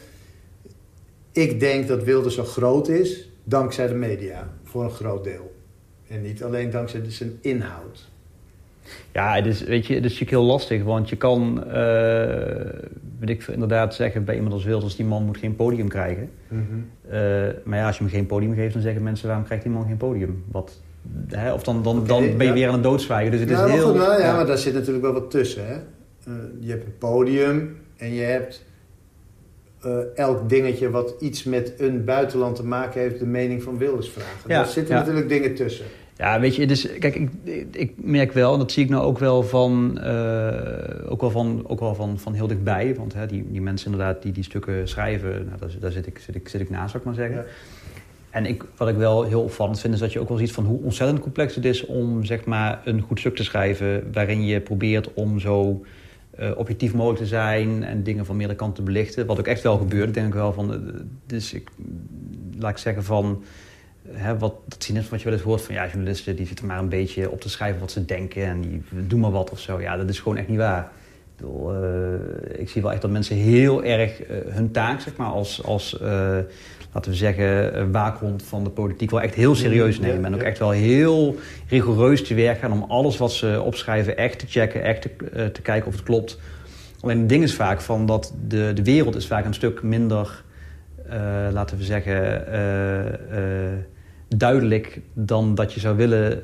Ik denk dat Wilde zo groot is dankzij de media. Voor een groot deel. En niet alleen dankzij zijn inhoud. Ja, het is, weet je, het is natuurlijk heel lastig, want je kan, uh, weet ik inderdaad zeggen bij iemand als Wilders, die man moet geen podium krijgen. Mm -hmm. uh, maar ja, als je hem geen podium geeft, dan zeggen mensen, waarom krijgt die man geen podium? Wat, hè, of dan, dan, okay, dan ben je ja. weer aan het doodzwijgen. Dus het nou, is heel... Goed, nou, ja, ja, maar daar zit natuurlijk wel wat tussen. Hè? Uh, je hebt een podium en je hebt elk dingetje wat iets met een buitenland te maken heeft, de mening van Wilders vragen. daar zitten natuurlijk dingen tussen. Ja, weet je, dus, kijk, ik, ik merk wel, en dat zie ik nou ook wel van, uh, ook wel van, ook wel van, van heel dichtbij. Want hè, die, die mensen inderdaad die die stukken schrijven, nou, daar, daar zit, ik, zit, ik, zit ik naast, zou ik maar zeggen. Ja. En ik, wat ik wel heel opvallend vind, is dat je ook wel ziet van hoe ontzettend complex het is om zeg maar, een goed stuk te schrijven. Waarin je probeert om zo uh, objectief mogelijk te zijn en dingen van meerdere kanten te belichten. Wat ook echt wel gebeurt. Ik denk wel van, uh, dus ik, laat ik zeggen van Hè, wat, dat net wat je wel eens hoort van ja, journalisten die zitten maar een beetje op te schrijven wat ze denken en die doen maar wat of zo. Ja, dat is gewoon echt niet waar. Ik, bedoel, uh, ik zie wel echt dat mensen heel erg uh, hun taak, zeg maar, als, als uh, laten we zeggen, waakhond van de politiek wel echt heel serieus nemen. Ja, ja. En ook echt wel heel rigoureus te werk gaan om alles wat ze opschrijven echt te checken, echt te, te kijken of het klopt. Alleen het ding is vaak van dat de, de wereld is vaak een stuk minder, laten we zeggen duidelijk dan dat je zou willen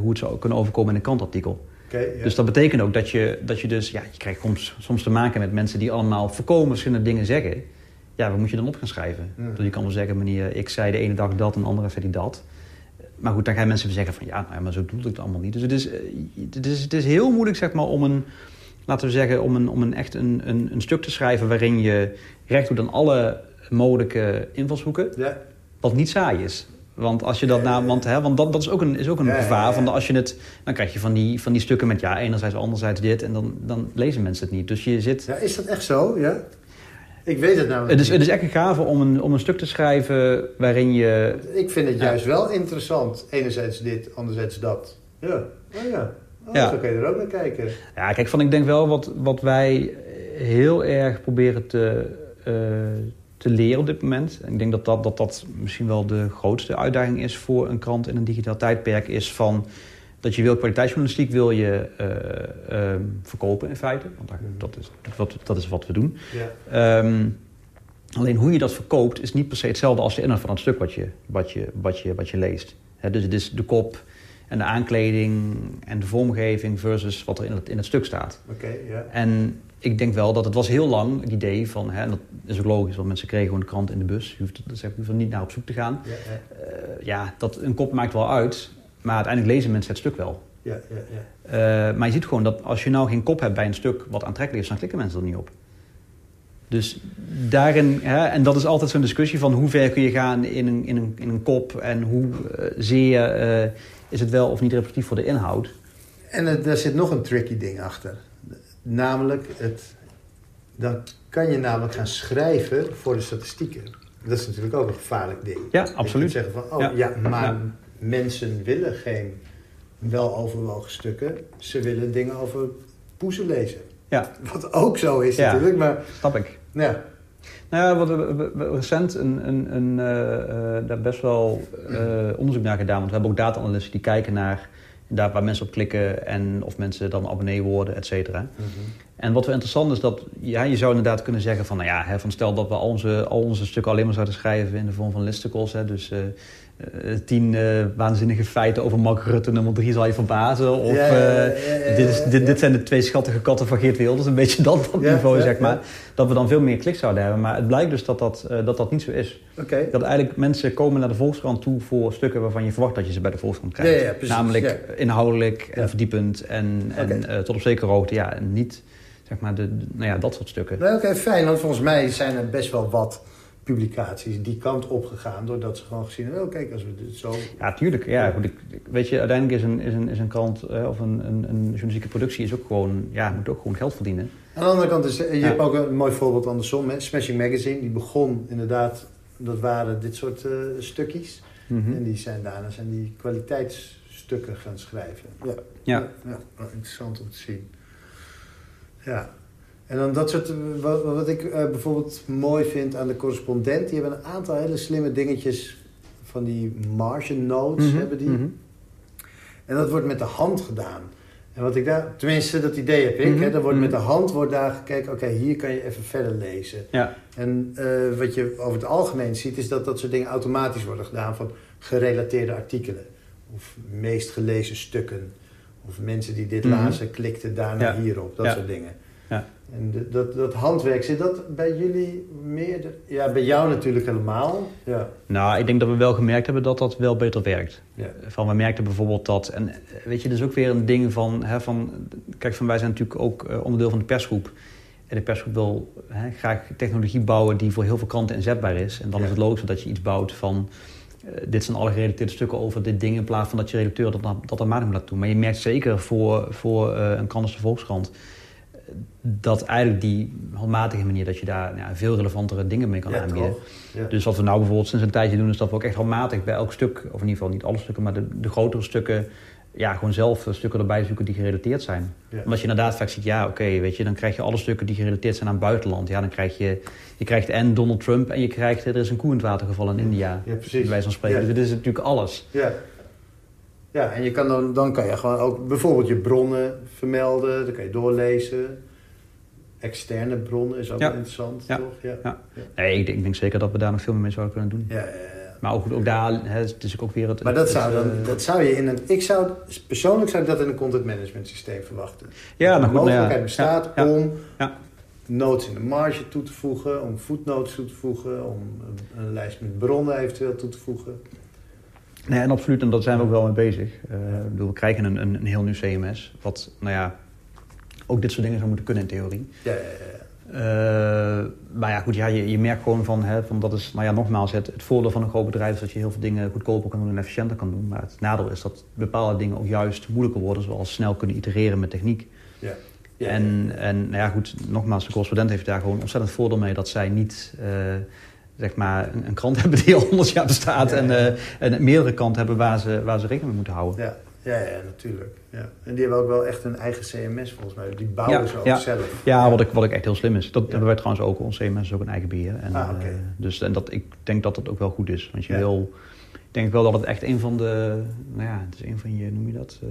hoe het zou kunnen overkomen in een krantartikel. Okay, ja. Dus dat betekent ook dat je, dat je dus, ja, je krijgt soms, soms te maken met mensen die allemaal voorkomen verschillende dingen zeggen. Ja, wat moet je dan op gaan schrijven? Mm. Dus je kan wel zeggen, meneer, ik zei de ene dag dat en de andere zei die dat. Maar goed, dan gaan mensen zeggen van, ja, nou, maar zo doe ik het allemaal niet. Dus het is, het is, het is heel moeilijk, zeg maar, om een, laten we zeggen, om een, om een echt een, een, een stuk te schrijven waarin je recht doet aan alle mogelijke invalshoeken. Ja. Wat niet saai is. Want als je dat nou, want, hè, want dat, dat is ook een, is ook een gevaar. Van de- als je het, dan krijg je van die, van die stukken met ja, enerzijds, anderzijds dit. En dan, dan lezen mensen het niet. Dus je zit. Ja, is dat echt zo? Ja? Ik weet het namelijk Het is, het is echt een gave om een, om een stuk te schrijven waarin je. Ik vind het Ja. juist wel interessant. Enerzijds dit, anderzijds dat. Ja, oh ja. Oh, Ja. Zo kun je er ook naar kijken. Ja, kijk, van ik denk wel wat, wat wij heel erg proberen te, eh, te leren op dit moment. En ik denk dat dat, dat dat misschien wel de grootste uitdaging is voor een krant in een digitaal tijdperk. Is van dat je wil kwaliteitsjournalistiek wil je eh, ehm, verkopen in feite. Want dat is, wat, dat is wat we doen. Ja. Ehm, alleen hoe je dat verkoopt is niet per se hetzelfde als de inhoud van het stuk wat je, wat je, wat je, wat je leest. Dus het is de kop En de aankleding en de vormgeving versus wat er in het, in het stuk staat. Oké, ja. En ik denk wel dat het was heel lang het idee van, hè, en dat is ook logisch, want mensen kregen gewoon de krant in de bus. Je hoeft, dus je hoeft er niet naar op zoek te gaan. Ja, ja, Eh, ja, dat, een kop maakt wel uit, maar uiteindelijk lezen mensen het stuk wel. ja, ja, ja. Eh, maar je ziet gewoon dat als je nou geen kop hebt bij een stuk wat aantrekkelijk is, dan klikken mensen er niet op. Dus daarin, hè, en dat is altijd zo'n discussie van hoe ver kun je gaan in een, in een, in een kop en hoe eh, zeer eh, is het wel of niet representatief voor de inhoud. En er, daar zit nog een tricky ding achter. Namelijk, het, dan kan je namelijk gaan schrijven voor de statistieken. Dat is natuurlijk ook een gevaarlijk ding. Ja, absoluut. kunt zeggen van, oh Ja. ja, maar Ja. mensen willen geen weloverwogen stukken. Ze willen dingen over poezen lezen. Ja, Wat ook zo is Ja. natuurlijk, maar snap ik. ja. Nou ja, wat we, we- we- recent een, een, een, eh, eh, daar best wel eh, onderzoek naar gedaan. Want we hebben ook data-analysten die kijken naar daar waar mensen op klikken en of mensen dan abonnee worden, et cetera. En wat wel interessant is, dat ja, je zou inderdaad kunnen zeggen van, nou ja, hè, van stel dat we al onze, al onze stukken alleen maar zouden schrijven in de vorm van listicles. Hè, dus eh, eh, tien eh, waanzinnige feiten over Mark Rutte, nummer drie zal je verbazen. Of Ja, ja, dit, is, dit, dit zijn de twee schattige katten van Geert Wilders. Een beetje dat, niveau, zeg maar. Dat we dan veel meer kliks zouden hebben. Maar het blijkt dus dat dat, dat, dat niet zo is. Dat eigenlijk mensen komen naar de Volkskrant toe voor stukken waarvan je verwacht dat je ze bij de Volkskrant krijgt. Namelijk inhoudelijk en verdiepend en, en tot op zekere hoogte. Ja, en niet zeg maar de, nou ja, dat soort stukken. Nou, Oké, fijn, want volgens mij zijn er best wel wat publicaties die kant opgegaan... doordat ze gewoon gezien hebben, oh kijk, als we dit zo... Ja, tuurlijk. Ja, goed, ik, weet je, uiteindelijk is een, is een, is een krant eh, of een, een, een journalistieke productie is ook gewoon, ja, moet ook gewoon geld verdienen. Aan de andere kant, is, je Ja. hebt ook een mooi voorbeeld andersom. Hè? Smashing Magazine, die begon inderdaad... dat waren dit soort eh, stukjes. Mhm. En die zijn daarna zijn die kwaliteitsstukken gaan schrijven. Ja. Ja. ja, interessant om te zien. Ja. En dan dat soort, eh, wat, wat ik eh, bijvoorbeeld mooi vind aan de correspondent, die hebben een aantal hele slimme dingetjes van die margin notes Mhm, hebben die. mhm. En dat wordt met de hand gedaan. En wat ik daar, tenminste dat idee heb ik, hè, dan wordt mhm. met de hand wordt daar gekeken, oké, hier kan je even verder lezen. Ja, En eh, wat je over het algemeen ziet, is dat dat soort dingen automatisch worden gedaan van gerelateerde artikelen. Of meest gelezen stukken. Of mensen die dit Mhm. lazen, klikten daarna Ja. hierop. Dat Ja. soort dingen. Ja. En de- dat, dat handwerk, zit dat bij jullie meer? de- ja, bij jou natuurlijk helemaal. Ja. nou, ik denk dat we wel gemerkt hebben dat dat wel beter werkt. Ja. Van, we merkten bijvoorbeeld dat, en eh, weet je, dat is ook weer een ding van, hè, van kijk, van wij zijn natuurlijk ook eh, onderdeel van de persgroep. En de persgroep wil hè, graag technologie bouwen die voor heel veel kranten inzetbaar is. En dan Ja. is het logisch dat je iets bouwt van, dit zijn alle gerelateerde stukken over dit ding, in plaats van dat je redacteur dat, dat er moet laten doen. Maar je merkt zeker voor, voor eh, een de Volkskrant, eh, dat eigenlijk die handmatige manier, dat je daar nou ja, veel relevantere dingen mee kan Ja, aanbieden. Ja. Dus wat we nou bijvoorbeeld sinds een tijdje doen, is dat we ook echt handmatig bij elk stuk, of in ieder geval niet alle stukken, maar de, de grotere stukken, ja, gewoon zelf stukken erbij zoeken die gerelateerd zijn. Ja. Omdat je inderdaad vaak ziet, ja, oké, weet je, dan krijg je alle stukken die gerelateerd zijn aan het buitenland. Ja, dan krijg je, je krijgt en Donald Trump en je krijgt, er is een koe in het water gevallen in India. Ja, precies. Bij van spreken. Ja. Dus dit is natuurlijk alles. Ja. Ja, en je kan dan, dan kan je gewoon ook bijvoorbeeld je bronnen vermelden. Dan kan je doorlezen. Externe bronnen is ook Ja. interessant, toch? Ja. Nee, ik denk, ik denk zeker dat we daar nog veel meer mee zouden kunnen doen. Ja. Maar ook, ook daar, hè, het is ook weer het... Maar dat het, zou, dan, eh, dat zou je in een... Ik zou, persoonlijk zou ik dat in een content management systeem verwachten. Ja, dat nou de goed, nou ja. mogelijkheid bestaat Ja, ja. om Ja. notes in de marge toe te voegen, om footnotes toe te voegen, om een, een lijst met bronnen eventueel toe te voegen. Nee, en absoluut, en daar zijn we ook wel mee bezig. Eh, bedoel, we krijgen een, een, een heel nieuw CMS, wat, nou ja, ook dit soort dingen zou moeten kunnen in theorie. Ja, ja, ja. Eh, maar ja, goed, ja, je, je merkt gewoon van, hè, van dat is, nou ja, nogmaals, het, het voordeel van een groot bedrijf is dat je heel veel dingen goedkoper kan doen en efficiënter kan doen. Maar het nadeel is dat bepaalde dingen ook juist moeilijker worden, zoals snel kunnen itereren met techniek. ja. Ja, en, en nou ja, goed, nogmaals, de correspondent heeft daar gewoon ontzettend voordeel mee dat zij niet, eh, zeg maar, een, een krant hebben die al 100 jaar bestaat Ja, en, eh, en meerdere kanten hebben waar ze, waar ze rekening mee moeten houden. Ja, ja, ja, natuurlijk. Ja. En die hebben ook wel echt een eigen CMS volgens mij. Die bouwen Ja, ze ook ja. zelf. Ja, wat ik, wat ik echt heel slim is. Dat Ja. hebben wij trouwens ook. Ons CMS is ook een eigen beheer. En, Ah, eh, dus, en dat, ik denk dat dat ook wel goed is. Want je Ja. wil... Ik denk wel dat het echt een van de... Nou ja, het is een van je, noem je dat... eh,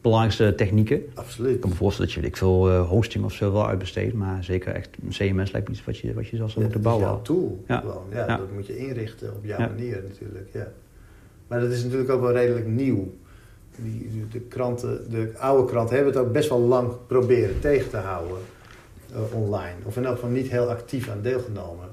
belangrijkste technieken. Ik Absoluut. kan me voorstellen dat je ik veel hosting of zo wel uitbesteedt. Maar zeker echt een CMS lijkt me iets wat je, wat je zelf zou Ja, moeten dat is bouwen. jouw tool. Ja. Gewoon. Ja, Ja. Dat moet je inrichten op jouw Ja. manier natuurlijk. Ja. Maar dat is natuurlijk ook wel redelijk nieuw. Die, de, kranten, de oude kranten hebben het ook best wel lang proberen tegen te houden uh, online. Of in elk geval niet heel actief aan deelgenomen.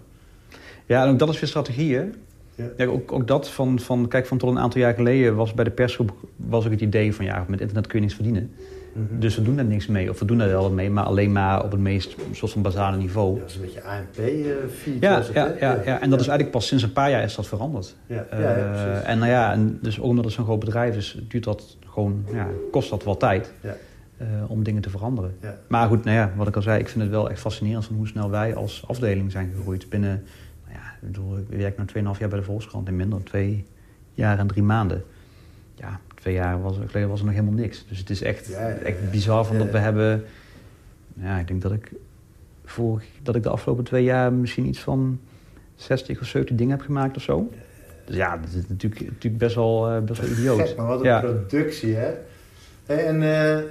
Ja, en ook dat is weer strategie, hè? Ja. ja. ook, ook dat van, van, kijk, van tot een aantal jaar geleden was bij de persgroep was ook het idee van ja, met internet kun je niks verdienen. Mhm. Dus we doen daar niks mee. Of we doen daar wel mee, maar alleen maar op het meest soort van basale niveau. Ja, dat is een beetje ANP-feed. ja, ja, ja, ja, en dat is eigenlijk pas sinds een paar jaar is dat veranderd. Ja, ja, uh, en nou ja, en dus ook omdat het zo'n groot bedrijf is, duurt dat gewoon, ja, kost dat wel tijd. Ja. Uh, om dingen te veranderen. Maar goed, nou ja, wat ik al zei, ik vind het wel echt fascinerend van hoe snel wij als afdeling zijn gegroeid. Binnen, nou ja, ik bedoel, ik werk nu 2,5 jaar bij de Volkskrant in minder dan twee jaar en drie maanden. Ja, twee jaar was, geleden was er nog helemaal niks. Dus het is echt, echt bizar van dat we hebben... Ja, ik denk dat ik, vorig, dat ik de afgelopen twee jaar misschien iets van 60 of 70 dingen heb gemaakt of zo. Dus ja, dat is natuurlijk, natuurlijk best, wel, uh, best wel idioot. maar wat een productie, hè? En uh, uh,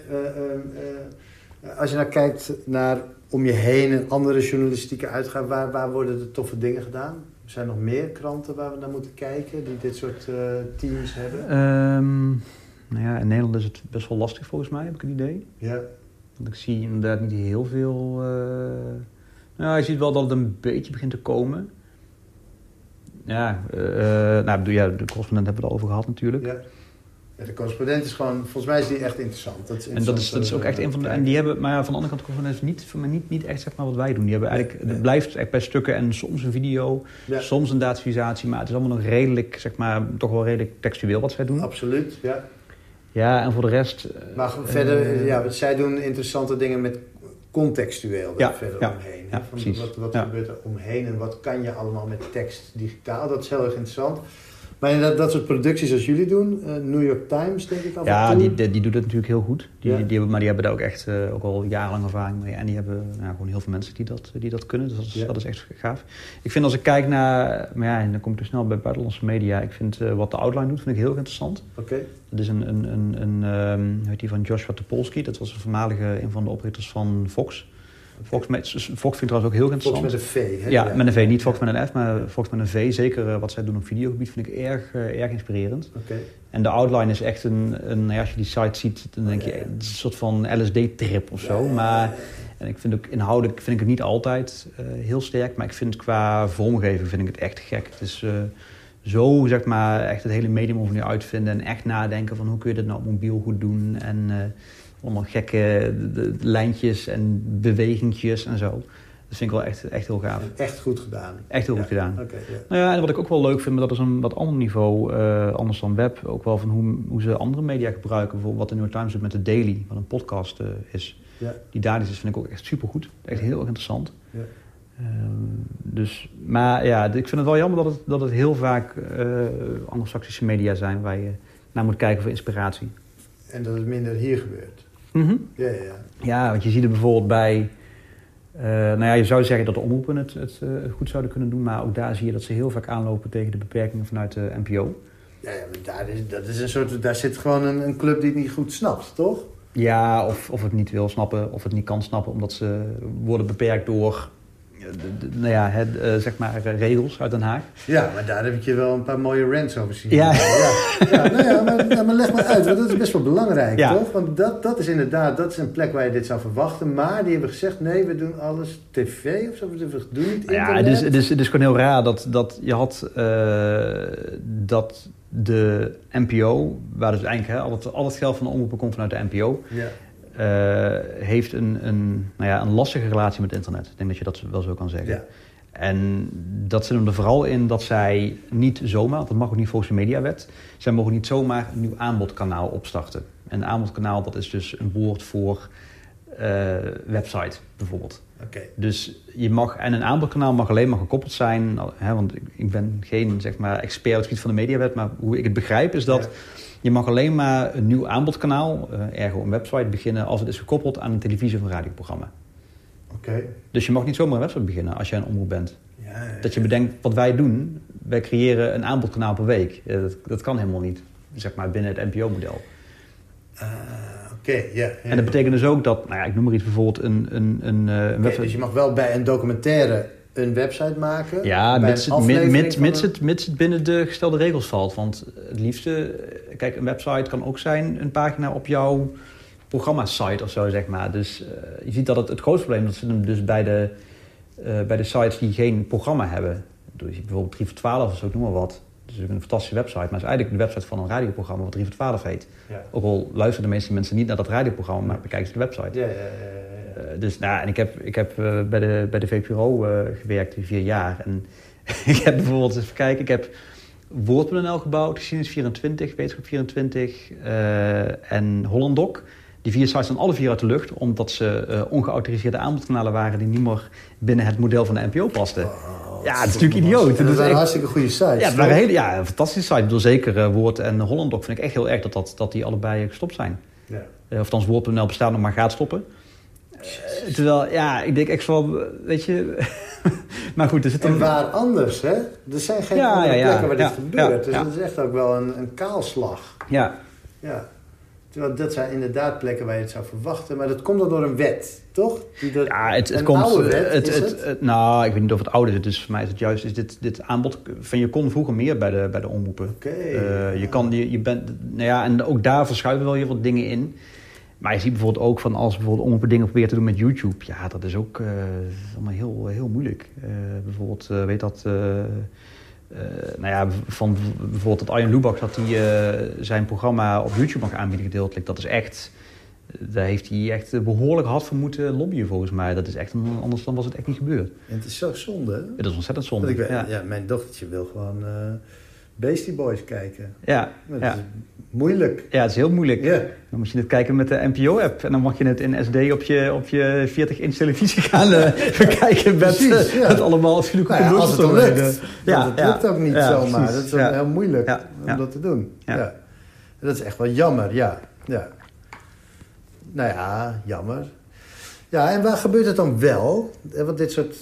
als je nou kijkt naar om je heen en andere journalistieke uitgaven, waar, waar worden de toffe dingen gedaan? Er zijn nog meer kranten waar we naar moeten kijken die dit soort uh, teams hebben? Um, nou ja, in Nederland is het best wel lastig volgens mij, heb ik een idee. Ja. Want ik zie inderdaad niet heel veel... Uh... Nou, je ziet wel dat het een beetje begint te komen. Ja, uh, nou, ja, de correspondent hebben we het al over gehad natuurlijk. Ja de correspondent is gewoon, volgens mij is die echt interessant. Dat is en dat is, dat is ook echt een van de. En die hebben, maar ja, van de andere kant, correspondent niet, voor mij niet, niet echt zeg maar wat wij doen. Die hebben eigenlijk, het blijft echt bij stukken en soms een video, soms een datavisatie, maar het is allemaal nog redelijk, zeg maar, toch wel redelijk textueel wat zij doen. Absoluut, ja. Ja, en voor de rest. Maar uh, verder, uh, ja, zij doen interessante dingen met contextueel ja, verder omheen. Ja, van, wat wat gebeurt er omheen en wat kan je allemaal met tekst digitaal? Dat is heel erg interessant. Maar dat, dat soort producties als jullie doen, uh, New York Times denk ik af Ja, die, die, die doet het natuurlijk heel goed. Die, die, hebben, maar die hebben daar ook echt uh, ook al jarenlang ervaring mee. En die hebben nou, gewoon heel veel mensen die dat, die dat kunnen. Dus dat is, dat is echt gaaf. Ik vind als ik kijk naar, maar ja, dan kom ik dus snel bij buitenlandse media. Ik vind uh, wat de Outline doet, vind ik heel interessant. Oké. Dat is een, een, een, een um, heet die van Joshua Topolsky. Dat was een voormalige, een van de oprichters van Fox. Fox, met, Fox vind ik trouwens ook heel interessant. Fox met een V, hè? Ja, met een V. Niet Fox met een F, maar Fox met een V. Zeker uh, wat zij doen op videogebied vind ik erg, uh, erg inspirerend. Okay. En de outline is echt een... een als je die site ziet, dan denk je... Oh, ja, ja. Het is een soort van LSD-trip of zo. Ja, maar en ik vind ook inhoudelijk vind ik het niet altijd uh, heel sterk. Maar ik vind qua vormgeving vind ik het echt gek. Het is zo, zeg maar, echt het hele medium over nu uitvinden. En echt nadenken van hoe kun je dit nou op mobiel goed doen. En allemaal gekke de, de lijntjes en bewegingjes en zo. Dat vind ik wel echt, echt heel gaaf. Echt goed gedaan. Echt heel ja. goed gedaan. Okay. Nou ja, en wat ik ook wel leuk vind, maar dat is een wat ander niveau, uh, anders dan web. Ook wel van hoe, hoe ze andere media gebruiken. Bijvoorbeeld wat de New York Times doet met de Daily, wat een podcast uh, is. Ja. Die daar is, vind ik ook echt supergoed. Echt heel erg interessant. Ja. Uh, dus, maar ja, ik vind het wel jammer dat het, dat het heel vaak uh, anglo-saxische media zijn waar je naar moet kijken voor inspiratie. En dat het minder hier gebeurt. Mm -hmm. ja, ja, ja. ja, want je ziet het bijvoorbeeld bij... Uh, nou ja, je zou zeggen dat de omroepen het, het uh, goed zouden kunnen doen... maar ook daar zie je dat ze heel vaak aanlopen tegen de beperkingen vanuit de NPO. Ja, ja maar daar, is, dat is een soort, daar zit gewoon een, een club die het niet goed snapt, toch? Ja, of, of het niet wil snappen, of het niet kan snappen... omdat ze worden beperkt door nou ja, het, uh, zeg maar regels uit Den Haag. Ja, maar daar heb ik je wel een paar mooie rants over zien. Ja. ja. ja, nou ja maar, leg maar uit, want dat is best wel belangrijk, ja. toch? Want dat, dat is inderdaad, dat is een plek waar je dit zou verwachten. Maar die hebben gezegd, nee, we doen alles tv of zo. We doen niet internet. Ja, het is, het, is, het is gewoon heel raar dat, dat je had uh, dat de NPO, waar dus eigenlijk hè, al, het, al het geld van de omroepen komt vanuit de NPO... Ja. Uh, heeft een, een, nou ja, een lastige relatie met internet. Ik denk dat je dat wel zo kan zeggen. Ja. En dat zit hem er vooral in dat zij niet zomaar, want dat mag ook niet volgens de mediawet, zij mogen niet zomaar een nieuw aanbodkanaal opstarten. En een aanbodkanaal, dat is dus een woord voor uh, website bijvoorbeeld. Okay. Dus je mag, en een aanbodkanaal mag alleen maar gekoppeld zijn, hè, want ik, ik ben geen zeg maar, expert op het gebied van de mediawet, maar hoe ik het begrijp is dat. Ja. Je mag alleen maar een nieuw aanbodkanaal, uh, ergo een website, beginnen als het is gekoppeld aan een televisie- of een radioprogramma. Oké. Okay. Dus je mag niet zomaar een website beginnen als jij een omroep bent. Ja, ja, ja. Dat je bedenkt, wat wij doen, wij creëren een aanbodkanaal per week. Uh, dat, dat, kan helemaal niet, zeg maar, binnen het NPO-model. Uh, Oké, okay, ja. En dat betekent dus ook dat, nou ja, ik noem maar iets, bijvoorbeeld een, een, een, een okay, website... Dus je mag wel bij een documentaire een website maken. Ja, mits het, mits, het, mits het binnen de gestelde regels valt. Want het liefste, eh, kijk, een website kan ook zijn een pagina op jouw programma-site of zo, zeg maar. Dus eh, je ziet dat het, het grootste probleem dat zit hem dus bij de, eh, bij de sites die geen programma hebben. Dus bijvoorbeeld 3 voor 12 of zo, noem maar wat. Dus een fantastische website, maar het is eigenlijk de website van een radioprogramma wat 3 voor 12 heet. Ja. Ook al luisteren de meeste mensen niet naar dat radioprogramma, maar bekijken ze de website. Ja, ja, ja, dus nou, en ik heb, ik heb eh, bij, de, bij de VPRO eh, gewerkt in vier jaar. En ik heb bijvoorbeeld, even kijken, ik heb Woord.nl gebouwd, Geschiedenis 24, Wetenschap 24 eh, en Hollanddoc. Die vier sites staan alle vier uit de lucht, omdat ze eh, ongeautoriseerde aanbodkanalen waren die niet meer binnen het model van de NPO pasten. Oh, Ja, het is natuurlijk idioot. En dat is zijn echt- hartstikke goede sites. Ja, het waren hele, ja, een fantastische site. Ik bedoel, zeker eh, Woord en Hollanddoc vind ik echt heel erg dat, dat, dat die allebei gestopt zijn. Ja. Eh, of Woord.nl bestaat nog, maar gaat stoppen. Eh, terwijl, ja, ik denk echt van, weet je... maar goed, er zit En een... waar anders, hè? Er zijn geen Ja, andere ja, ja. plekken waar dit gebeurt. dus dat is echt ook wel een, een kaalslag. Ja, Ja. Terwijl dat zijn inderdaad plekken waar je het zou verwachten. Maar dat komt dan door een wet, toch? Die dat, ja het, het een komt... oude wet, het, is het, het? het- nou, ik weet niet of het oude is. Dus voor mij is het juist... Is dit, dit aanbod van je kon vroeger meer bij de, bij de omroepen. Oké. Eh, je kan, je, je bent, nou ja, en ook daar verschuiven wel heel wat dingen in. Maar je ziet bijvoorbeeld ook van als bijvoorbeeld omroepen dingen proberen te doen met YouTube. Ja, dat is ook eh, allemaal heel, heel moeilijk. Eh, bijvoorbeeld, eh, weet dat, nou ja, van bijvoorbeeld dat Arjen Lubach dat hij zijn programma op YouTube mag aanbieden gedeeltelijk. Dat is echt, daar heeft hij echt behoorlijk hard voor moeten lobbyen volgens mij. Dat is echt, anders dan was het echt niet gebeurd. En het is zo zonde. hè? Dat is ontzettend zonde. Ik ja. ja. mijn dochtertje wil gewoon Beastie Boys kijken. Ja, ja. is moeilijk. ja, het is heel moeilijk. Ja. Dan moet je het kijken met de NPO-app. En dan mag je het in SD op je, op je 40-inch televisie gaan eh, bekijken. Met, Precies, eh, ja. met allemaal afschuwelijke Nou ja, als het dan lukt. Ja, dat lukt ook niet zomaar. Dat is heel moeilijk om dat te doen. Ja. Ja. Dat is echt wel jammer, ja. ja. Nou ja, jammer. Ja, en waar gebeurt het dan wel? Eh, Want dit soort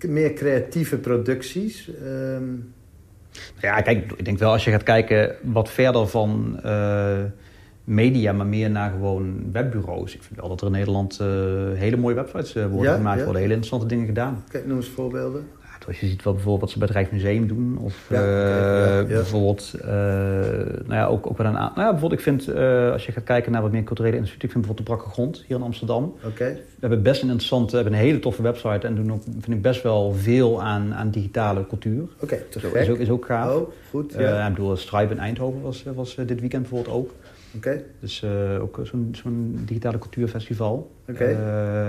meer creatieve producties. ehm, Ja, kijk, ik denk wel als je gaat kijken wat verder van eh, media, maar meer naar gewoon webbureaus. Ik vind wel dat er in Nederland eh, hele mooie websites eh, worden Ja, gemaakt. ja. worden hele interessante dingen gedaan. Kijk, noem eens voorbeelden. Zoals je ziet wel bijvoorbeeld wat ze bij het Rijksmuseum doen. Of Ja, eh, ja, bijvoorbeeld, eh, nou ja, ook, ook wel een aantal. Nou ja, bijvoorbeeld, ik vind, eh, als je gaat kijken naar wat meer culturele instituten, ik vind bijvoorbeeld de Brakke Grond hier in Amsterdam. Oké. We hebben best een interessante, we hebben een hele toffe website en doen ook, vind ik best wel veel aan, aan digitale cultuur. Oké, gek. is, ook, is ook gaaf. Oh, goed. Ja. ik bedoel, Stripe in Eindhoven was, was dit weekend bijvoorbeeld ook. Dus eh, ook zo'n zo'n digitale cultuurfestival. Oké. Eh,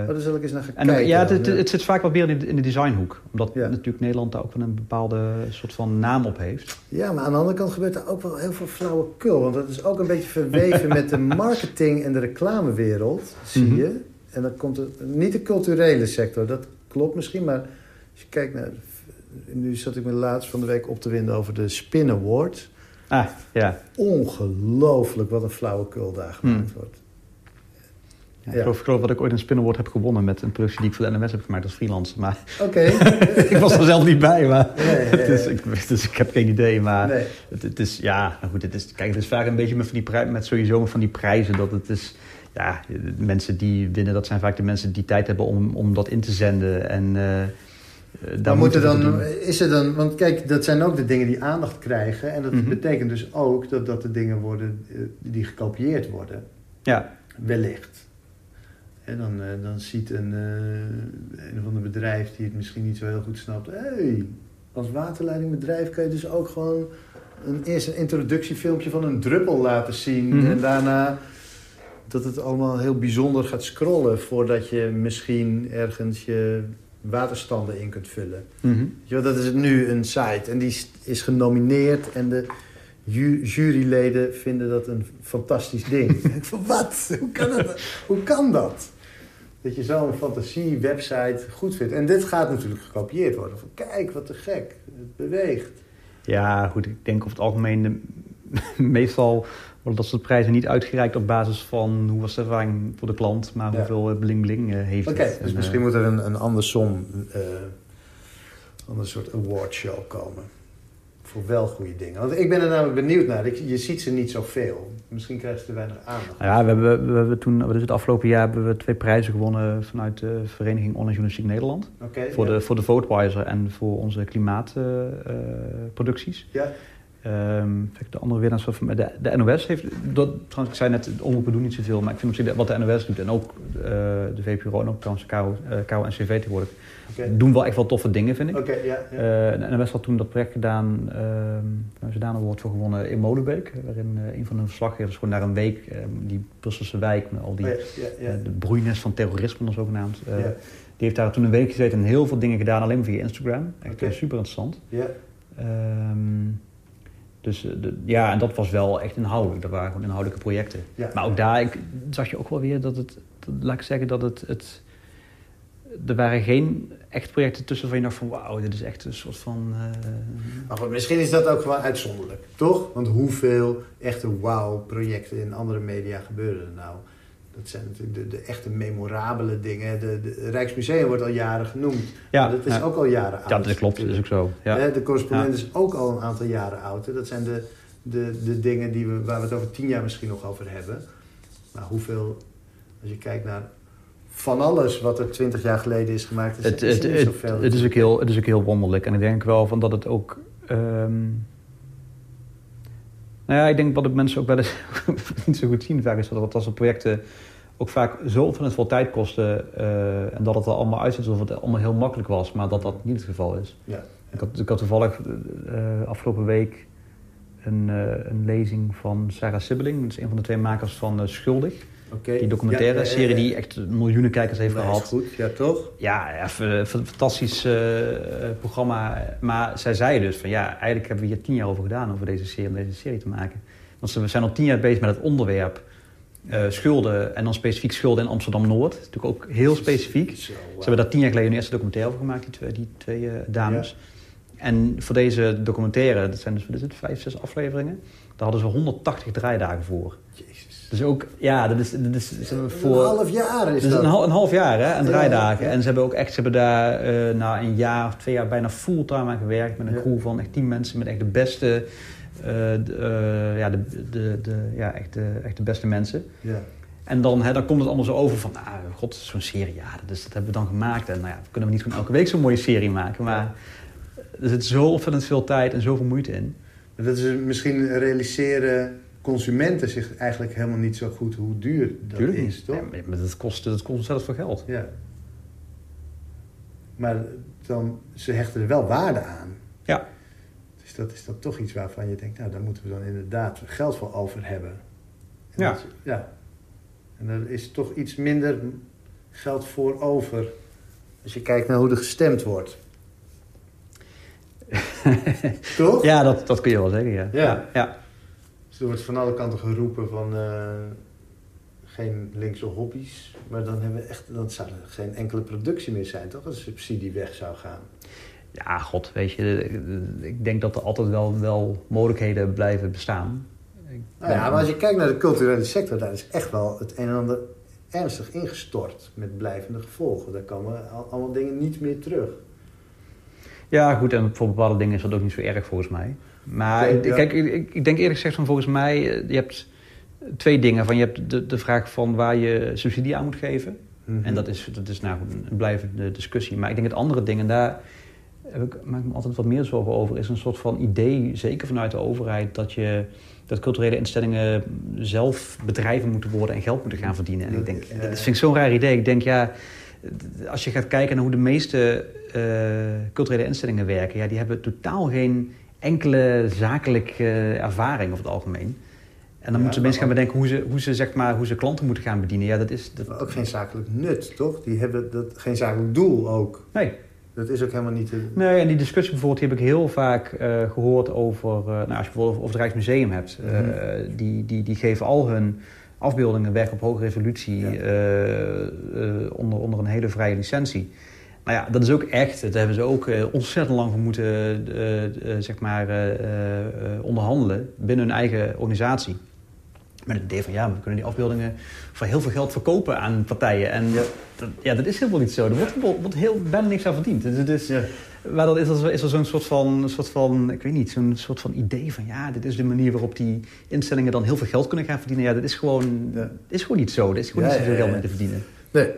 Oh, daar zal ik eens naar gaan en ook- kijken. ja, het, het, het zit vaak wat meer in de, in de designhoek. Omdat Ja. natuurlijk Nederland daar ook wel een bepaalde soort van naam op heeft. Ja, maar aan de andere kant gebeurt er ook wel heel veel flauwekul. Want dat is ook een beetje verweven met de marketing en de reclamewereld, zie Mhm. je. En dan komt het, niet de culturele sector, dat klopt misschien, maar als je kijkt naar... Nu zat ik me laatst van de week op te winden over de Spin Award. Ah, ja. Ongelooflijk wat een flauwekul daar gemaakt Hmm. wordt. Ja, Ja. Ik, geloof, ik geloof dat ik ooit een Spin Award heb gewonnen met een productie die ik voor de NMS heb gemaakt als freelance. Maar Oké. ik was er zelf niet bij. Maar Nee, nee, nee. dus, ik, dus ik heb geen idee. Maar Nee. het, het is, ja, nou goed, het is, kijk, het is vaak een beetje met, van die prij- met sowieso van die prijzen dat het is... Ja, mensen die winnen, dat zijn vaak de mensen die tijd hebben om, om dat in te zenden. En, eh, Maar moeten dan, doen. is er dan, want kijk, dat zijn ook de dingen die aandacht krijgen. En dat Mhm. betekent dus ook dat dat de dingen worden eh, die gekopieerd worden. Ja, Wellicht. En dan, eh, dan ziet een, eh, een of ander bedrijf die het misschien niet zo heel goed snapt. Hé, hey, als waterleidingbedrijf kan je dus ook gewoon een, eerst een introductiefilmpje van een druppel laten zien. Mhm. En daarna dat het allemaal heel bijzonder gaat scrollen voordat je misschien ergens je waterstanden in kunt vullen. Wel, dat is nu een site en die is- genomineerd en de ju- juryleden vinden dat een fantastisch ding. ik van wat? Hoe kan dat? Hoe kan dat? Dat je zo'n fantasie-website goed vindt. En dit gaat natuurlijk gekopieerd worden. Van kijk, wat te gek. Het beweegt. Ja, goed. Ik denk over het algemeen... de- meestal worden dat soort prijzen niet uitgereikt op basis van... hoe was de ervaring voor de klant, maar Ja. hoeveel eh, bling-bling eh, heeft Oké, het. dus En, misschien eh, moet er een, een ander som, eh ander soort awardshow komen. voor wel goede dingen? Want ik ben er namelijk benieuwd naar. Je ziet ze niet zoveel. Misschien krijgen ze te weinig aandacht. Nou ja, we hebben, we hebben toen, dus het afgelopen jaar hebben we twee prijzen gewonnen vanuit de Vereniging Online Journalistiek Nederland. Oké. Voor, ja. de, voor de Votewiser en voor onze klimaatproducties. Ja, Ehm, kijk, de andere winnaars van de, de NOS heeft, dat, trouwens, ik zei net, de omroepen doen niet zoveel, maar ik vind op zich wat de NOS doet en ook eh, de VPRO en ook trouwens KO, eh, KO en CV tegenwoordig, doen wel echt wel toffe dingen, vind ik. Ja. ja. Eh, de NOS had toen dat project gedaan, ehm daar hebben ze daar een award voor gewonnen in Molenbeek, waarin eh, een van de verslaggevers gewoon daar een week, ehm, die Brusselse wijk, met al die Oh, de broeinest van terrorisme, zogenaamd, eh Ja. die heeft daar toen een week gezeten en heel veel dingen gedaan, alleen maar via Instagram. Echt super interessant. ja. Ehm, dus eh, de, ja, en dat was wel echt inhoudelijk. Dat waren gewoon inhoudelijke projecten. Ja. Maar ook daar ik, zag je ook wel weer dat het, dat- laat ik zeggen dat het, het, er waren geen echt projecten tussen van je dacht van wauw, dit is echt een soort van... eh, Maar goed, misschien is dat ook gewoon uitzonderlijk, toch? Want hoeveel echte wauw-projecten in andere media gebeuren er nou? Dat zijn natuurlijk de, de echte memorabele dingen. De, de Rijksmuseum wordt al jaren genoemd. ja, Maar dat is ook al jaren oud. ja, dat klopt, dat is ook zo. Ja. De correspondent is ook al een aantal jaren oud. Dat zijn de, de, de dingen die we, waar we het over tien jaar misschien nog over hebben. Maar hoeveel, als je kijkt naar van alles wat er twintig jaar geleden is gemaakt, is, Het, is het, niet het, zoveel. het, is ook heel, het is ook heel wonderlijk. En ik denk wel van dat het ook... ehm, nou ja, ik denk wat mensen ook wel eens niet zo goed zien vaak is dat als de projecten ook vaak zo ontzettend veel tijd kosten eh, en dat het er allemaal uitziet alsof het allemaal heel makkelijk was, maar dat dat niet het geval is. Ja, Ik had, ik had toevallig eh, afgelopen week een, eh, een lezing van Sarah Sibbeling, dat is een van de twee makers van eh, Schuldig. Die documentaire Ja, ja, serie die echt miljoenen kijkers heeft is gehad. goed, ja toch? Ja, ja, eh, fantastisch eh, eh, programma. Maar zij zei dus van ja, eigenlijk hebben we hier tien jaar over gedaan over deze serie, om deze serie te maken. Want we zijn al tien jaar bezig met het onderwerp eh, schulden en dan specifiek schulden in Amsterdam-Noord. Natuurlijk ook heel specifiek. Zo, Ze hebben daar tien jaar geleden een eerste documentaire over gemaakt, die twee, die twee eh, dames. En voor deze documentaire, dat zijn dus wat is het, vijf, zes afleveringen, daar hadden ze 180 draaidagen voor. Jezus. Dus ook, ja, dat is, dat is voor... Een half jaar is Dus dat. een, hal- een half jaar hè, aan Ja, draaidagen. ja. En ze hebben ook echt, ze hebben daar eh, na een jaar of twee jaar bijna fulltime aan gewerkt. Met een crew van echt tien mensen met echt de beste, eh, de, eh, ja, de, de, de, ja, echt, de, echt de beste mensen. Ja. En dan, hè, dan komt het allemaal zo over van, ah, god, zo'n serie, ja, dat, is, dat hebben we dan gemaakt. En nou ja, kunnen we niet gewoon elke week zo'n mooie serie maken. Maar er zit zo ontzettend veel tijd en zoveel moeite in. Dat is misschien realiseren consumenten zich eigenlijk helemaal niet zo goed hoe duur dat Tuurlijk is, niet. toch? Ja, maar dat kost, dat kost ontzettend veel geld. Ja. Maar dan, ze hechten er wel waarde aan. Ja. Dus dat is dan toch iets waarvan je denkt, nou, daar moeten we dan inderdaad geld voor over hebben. En Ja. dat- ja. En er is toch iets minder geld voor over als je kijkt naar hoe er gestemd wordt. toch? Ja, dat, dat kun je wel zeggen, ja. Ja. ja. Dus er wordt van alle kanten geroepen van eh, geen linkse hobby's. Maar dan, hebben we echt, dan zou er geen enkele productie meer zijn, toch? Als de subsidie weg zou gaan. Ja, god, weet je, ik denk dat er altijd wel, wel mogelijkheden blijven bestaan. Nou ja, maar als je kijkt naar de culturele sector, daar is echt wel het een en ander ernstig ingestort. Met blijvende gevolgen. Daar komen al- allemaal dingen niet meer terug. Ja, goed, en voor bepaalde dingen is dat ook niet zo erg volgens mij. Maar ja. kijk, ik, ik denk eerlijk gezegd van volgens mij, eh, je hebt twee dingen. Van, je hebt de, de vraag van waar je subsidie aan moet geven. Mhm. En dat is, dat is nou een blijvende discussie. Maar ik denk het andere ding, en daar heb ik, maak ik me altijd wat meer zorgen over, is een soort van idee, zeker vanuit de overheid, dat je dat culturele instellingen zelf bedrijven moeten worden en geld moeten gaan verdienen. En ik denk, dat vind ik zo'n raar idee. Ik denk, ja, als je gaat kijken naar hoe de meeste eh, culturele instellingen werken, ja, die hebben totaal geen enkele zakelijke eh, ervaring over het algemeen. En dan Ja, moeten mensen gaan bedenken hoe ze, hoe, ze, zeg maar, hoe ze klanten moeten gaan bedienen. Ja, dat is... Dat, Maar ook geen zakelijk nut, toch? Die hebben dat, geen zakelijk doel ook. Nee, Dat is ook helemaal niet... Nee, en die discussie bijvoorbeeld die heb ik heel vaak eh, gehoord over... eh, nou, als je bijvoorbeeld over het Rijksmuseum hebt. Mhm. die, die, die geven al hun afbeeldingen weg op hoge resolutie... Ja. onder, onder een hele vrije licentie. Nou ja, dat is ook echt. Daar hebben ze ook eh, ontzettend lang voor moeten eh, eh, zeg maar, onderhandelen binnen hun eigen organisatie. Met het idee van ja, we kunnen die afbeeldingen voor heel veel geld verkopen aan partijen. En Ja. Dat, ja, dat is helemaal niet zo. Er wordt, wordt heel bijna niks aan verdiend. Dus is, Ja. Maar dan is er, is er zo'n soort van, soort van, ik weet niet, zo'n soort van idee van ja, dit is de manier waarop die instellingen dan heel veel geld kunnen gaan verdienen. Ja, dat is gewoon, Ja. is gewoon niet zo. Dat is gewoon niet zoveel geld mee te verdienen. Nee.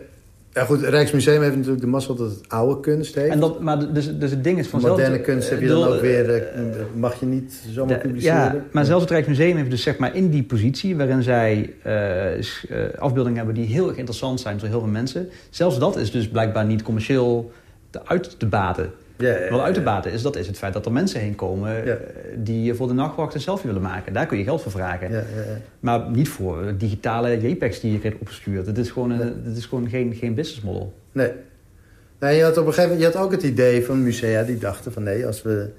Ja goed, het Rijksmuseum heeft natuurlijk de mazzel dat het oude kunst heeft. En dat, maar dus, dus het ding is vanzelf... Moderne kunst heb je dan ook weer, eh, eh, mag je niet zomaar publiceren. ja, maar zelfs het Rijksmuseum heeft dus zeg maar in die positie... waarin zij eh, afbeeldingen hebben die heel erg interessant zijn voor heel veel mensen... zelfs dat is dus blijkbaar niet commercieel te uit te baten. Ja, Wat uit te baten is, dat is het feit dat er mensen heen komen... Eh, die voor de nachtwacht een selfie willen maken. Daar kun je geld voor vragen. Ja, ja, ja. Maar niet voor digitale JPEGs die je krijgt opgestuurd. Het is gewoon, een- Nee. het is gewoon geen, geen business model. Nee. Nee, je had op een gegeven moment je had ook het idee van musea die dachten van nee, als we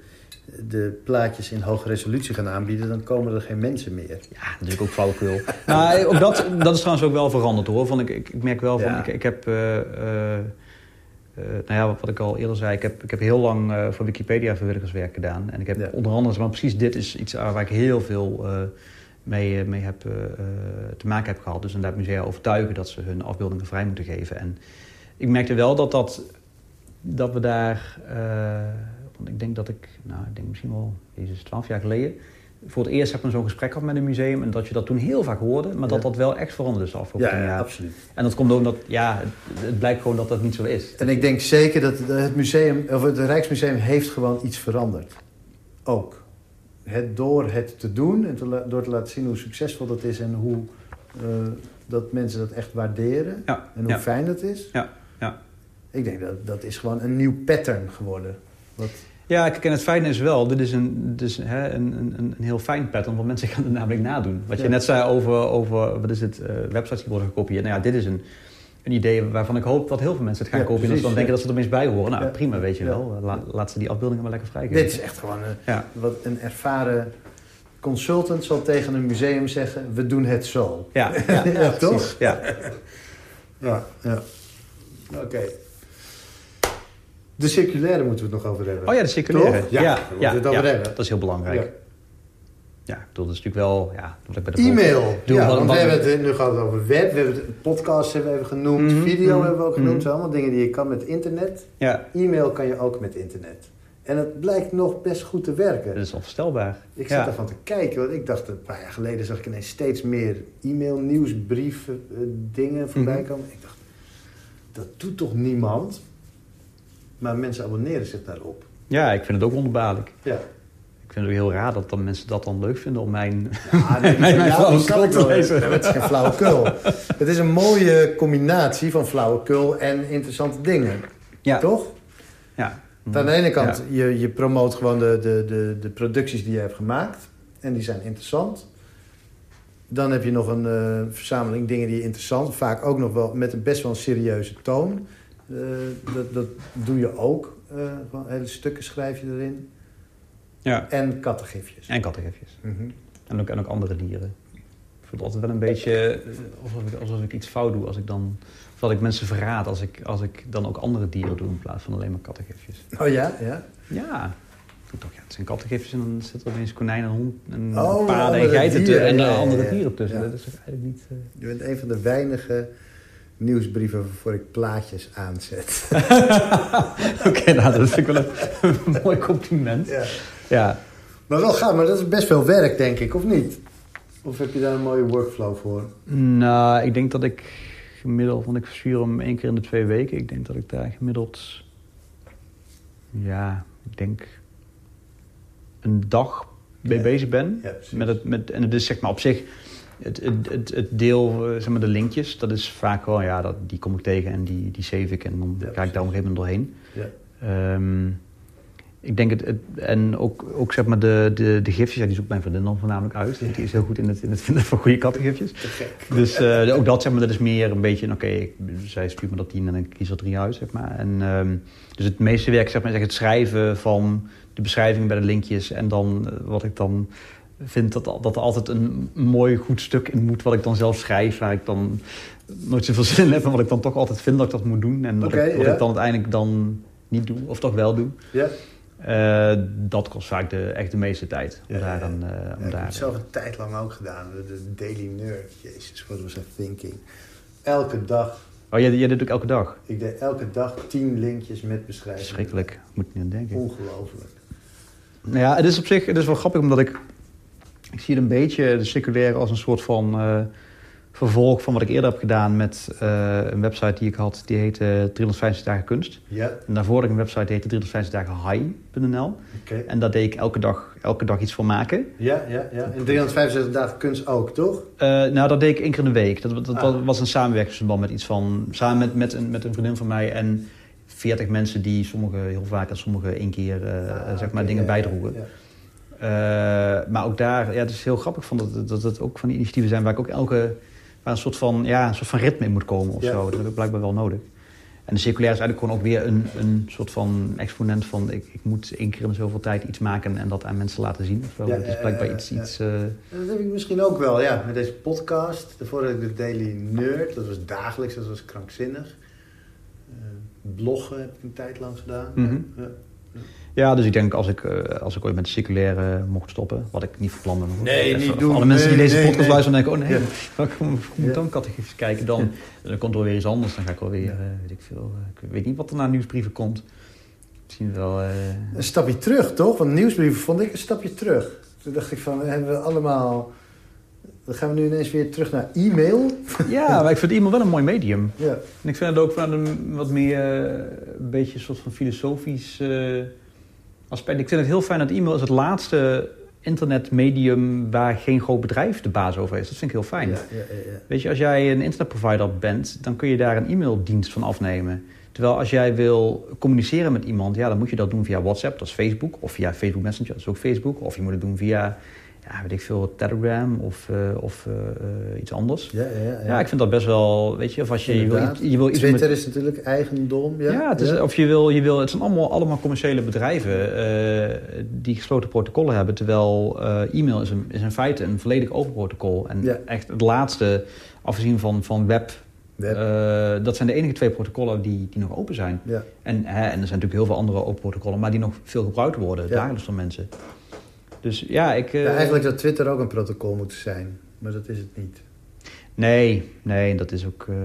de plaatjes in hoge resolutie gaan aanbieden, dan komen er geen mensen meer. Ja, natuurlijk ook flauwekul. maar ook dat, dat is trouwens ook wel veranderd hoor. Van, ik, ik, merk wel van, Ja. ik, ik heb... eh, eh, eh, nou ja, wat, wat ik al eerder zei, ik heb, ik heb heel lang eh, voor Wikipedia vrijwilligerswerk gedaan. En ik heb Ja. onder andere, maar precies dit is iets waar ik heel veel eh, mee, mee heb, te maken heb gehad. Dus inderdaad musea overtuigen dat ze hun afbeeldingen vrij moeten geven. En ik merkte wel dat, dat, dat we daar, want ik denk dat ik, nou ik denk misschien wel, jezus, twaalf jaar geleden, voor het eerst heb ik zo'n gesprek gehad met een museum. En dat je dat toen heel vaak hoorde, maar dat dat wel echt veranderd is de afgelopen Ja, tien ja, jaar. absoluut. En dat komt ook omdat, ja, het, het blijkt gewoon dat dat niet zo is. En ik denk zeker dat het museum, of het Rijksmuseum heeft gewoon iets veranderd. Ook. Het, door het te doen en te door te laten zien hoe succesvol dat is en hoe eh, dat mensen dat echt waarderen Ja, en hoe fijn dat is. Ja, ja. Ik denk dat dat is gewoon een nieuw pattern geworden. Wat, Ja, kijk, en het fijne is wel, dit is een, dus, hè, een, een, een heel fijn pattern, want mensen gaan het namelijk nadoen. Wat je Ja. net zei over, over wat is het, eh, websites die worden gekopieerd. Nou ja, dit is een, een idee waarvan ik hoop dat heel veel mensen het gaan Ja, kopiëren. En ze dan denken dat ze er opeens bij horen. Nou, prima, weet je wel. La- laat ze die afbeeldingen maar lekker vrijgeven. dit is echt gewoon een, wat een ervaren consultant zal tegen een museum zeggen: we doen het zo. ja, ja, toch? Ja, ja. Oké. De circulaire moeten we het nog over hebben. Oh ja, de circulaire. Toch? Ja, het over hebben. dat is heel belangrijk. Ja. Ik bedoel, dat is natuurlijk wel... Ja, E-mail. Ja, want we hebben het nu gehad over web, we hebben het podcast hebben we even genoemd, Mhm, video mhm, hebben we ook genoemd. mhm. allemaal dingen die je kan met internet. Ja, E-mail kan je ook met internet. En het blijkt nog best goed te werken. dat is onvoorstelbaar. Ik zat ja. ervan te kijken, want ik dacht een paar jaar geleden zag ik ineens steeds meer e-mail, nieuwsbrieven, eh, dingen voorbij komen. Ik dacht, dat doet toch niemand? Maar mensen abonneren zich daarop. Ja, ik vind het ook wonderbaarlijk. Ja. Ik vind het ook heel raar dat dan mensen dat dan leuk vinden om mijn... Ja, nee, Mijn ja, flauwekul dat te lezen. Ja, Het is geen flauwekul. Het is een mooie combinatie van flauwekul en interessante dingen. Ja. Toch? Ja. Aan de ene kant, Ja. je, je promoot gewoon de, de, de, de producties die je hebt gemaakt. En die zijn interessant. Dan heb je nog een eh, verzameling dingen die je interessant... vaak ook nog wel met een best wel een serieuze toon. Eh, dat, dat doe je ook. eh, gewoon hele stukken schrijf je erin. ja. En kattengifjes. En kattengifjes. Mhm. En ook, en ook andere dieren. Ik voel het altijd wel een beetje eh, alsof ik, alsof ik iets fout doe als ik dan... Of dat ik mensen verraad als ik, als ik dan ook andere dieren doe in plaats van alleen maar kattengifjes. Oh ja? ja? Ja. Ik dacht, ja, het zijn kattengifjes en dan zit er opeens konijn en hond en Oh, paarden en geiten en andere dieren tussen. Ja. Dat is toch eigenlijk niet... Je bent een van de weinige nieuwsbrieven waarvoor ik plaatjes aanzet. Oké, nou, dat vind ik wel een, een mooi compliment. ja. Ja. Maar wel gaaf, maar dat is best veel werk, denk ik, of niet? Of heb je daar een mooie workflow voor? Nou, ik denk dat ik gemiddeld, want ik verstuur hem één keer in de twee weken. Ik denk dat ik daar gemiddeld, ja, ik denk een dag mee Ja. bezig ben. Ja, met het, met, en het is zeg maar op zich, het, het, het, deel, eh, zeg maar de linkjes, dat is vaak wel, ja, dat, die kom ik tegen en die, die save ik en dan Ja, ga ik daar op een gegeven moment doorheen. Ja. Ehm, ik denk het, het en ook, ook zeg maar de, de, de gifjes, ja, die zoekt mijn vriendin dan voornamelijk uit. Die is heel goed in het, in het vinden van goede kattengifjes. Dus eh, ook dat, zeg maar, dat is meer een beetje, oké, zij stuurt me dat tien en ik kies er drie uit, zeg maar. En, ehm, dus het meeste werk, zeg maar, is echt het schrijven van de beschrijving bij de linkjes. En dan eh, wat ik dan vind dat, dat er altijd een mooi, goed stuk in moet, wat ik dan zelf schrijf, waar ik dan nooit zoveel zin in heb en wat ik dan toch altijd vind dat ik dat moet doen. En wat, ik, wat ja. ik dan uiteindelijk dan niet doe, of toch wel doe. Ja? Eh, dat kost vaak de, echt de meeste tijd. Om Ja, daar dan, eh, Ja, om ik heb het zelf een tijd lang ook gedaan. De, Daily Nerd. Jezus, wat was een thinking. Elke dag Oh, jij, jij doet ook elke dag? Ik deed elke dag tien linkjes met beschrijving. Schrikkelijk, moet je niet aan denken. Ongelooflijk. Nou ja, het is op zich het is wel grappig omdat ik... Ik zie het een beetje, de circulaire, als een soort van eh, vervolg van wat ik eerder heb gedaan met eh, een website die ik had. Die heette 365 dagen kunst. Ja, En daarvoor had ik een website die heette 365 dagen high.nl. oké. En daar deed ik elke dag, elke dag iets voor maken. Ja, ja, ja. En 365 dagen kunst ook, toch? Eh, nou, dat deed ik één keer in de week. Dat, dat Ah. was een samenwerkingsverband met iets van... Samen met, met, een, met een vriendin van mij en 40 mensen die sommige heel vaak en sommige één keer Ah, zeg maar dingen ja, ja, bijdroegen. ja. Eh, maar ook daar, ja, het is heel grappig van dat, dat het ook van die initiatieven zijn waar ik ook elke waar een soort van, ja, een soort van ritme in moet komen of Ja. zo. Dat heb ik blijkbaar wel nodig. En de circulair is eigenlijk gewoon ook weer een, een soort van exponent van ik, ik moet één keer in zoveel tijd iets maken en dat aan mensen laten zien. Of zo. Ja, het is blijkbaar ja, iets, iets eh, Dat heb ik misschien ook wel, ja. Met deze podcast. Daarvoor had ik de Daily Nerd. Dat was dagelijks, dat was krankzinnig. Eh, bloggen heb ik een tijd lang gedaan. Mhm. Ja, dus ik denk als ik, eh, als ik ooit met de circulaire mocht stoppen, wat ik niet van plan ben. Nee, niet doen. Alle mensen die Nee, deze podcast nee. luisteren denken, oh nee, Ja. ik moet Ja. dan catechisch kijken. Dan, dan komt er weer iets anders. Dan ga ik wel weer, eh, weet ik veel, eh, ik weet niet wat er naar nieuwsbrieven komt. Misschien wel... Een stapje terug, toch? Want nieuwsbrieven vond ik een stapje terug. Toen dacht ik van, hebben we allemaal... Dan gaan we nu ineens weer terug naar e-mail. ja, maar ik vind e-mail wel een mooi medium. Ja, En ik vind het ook van een wat meer, een beetje een soort van filosofisch aspect. Ik vind het heel fijn dat e-mail is het laatste internetmedium waar geen groot bedrijf de baas over is. Dat vind ik heel fijn. ja, ja, ja. Weet je, als jij een internetprovider bent, dan kun je daar een e-maildienst van afnemen. Terwijl als jij wil communiceren met iemand, ja, dan moet je dat doen via WhatsApp, dat is Facebook. Of via Facebook Messenger, dat is ook Facebook. Of je moet het doen via, ja, weet ik veel, Telegram of, eh, of eh, eh, iets anders. Ja, ja, ja. Ja, ik vind dat best wel, weet je, of als je, je wil, je wil iets Twitter met... is natuurlijk eigendom. Ja, Ja, het is, of je wil, je wil, het zijn allemaal, allemaal commerciële bedrijven die gesloten protocollen hebben. Terwijl e-mail is, een, is in feite een volledig open protocol. En echt het laatste, afgezien van, van web, dat zijn de enige twee protocollen die, die nog open zijn. ja. En, hè, en er zijn natuurlijk heel veel andere open protocollen, maar die nog veel gebruikt worden, Ja. dagelijks door mensen. Dus ja, ik... eh, ja, eigenlijk zou Twitter ook een protocol moeten zijn. Maar dat is het niet. Nee, nee, dat is ook, eh,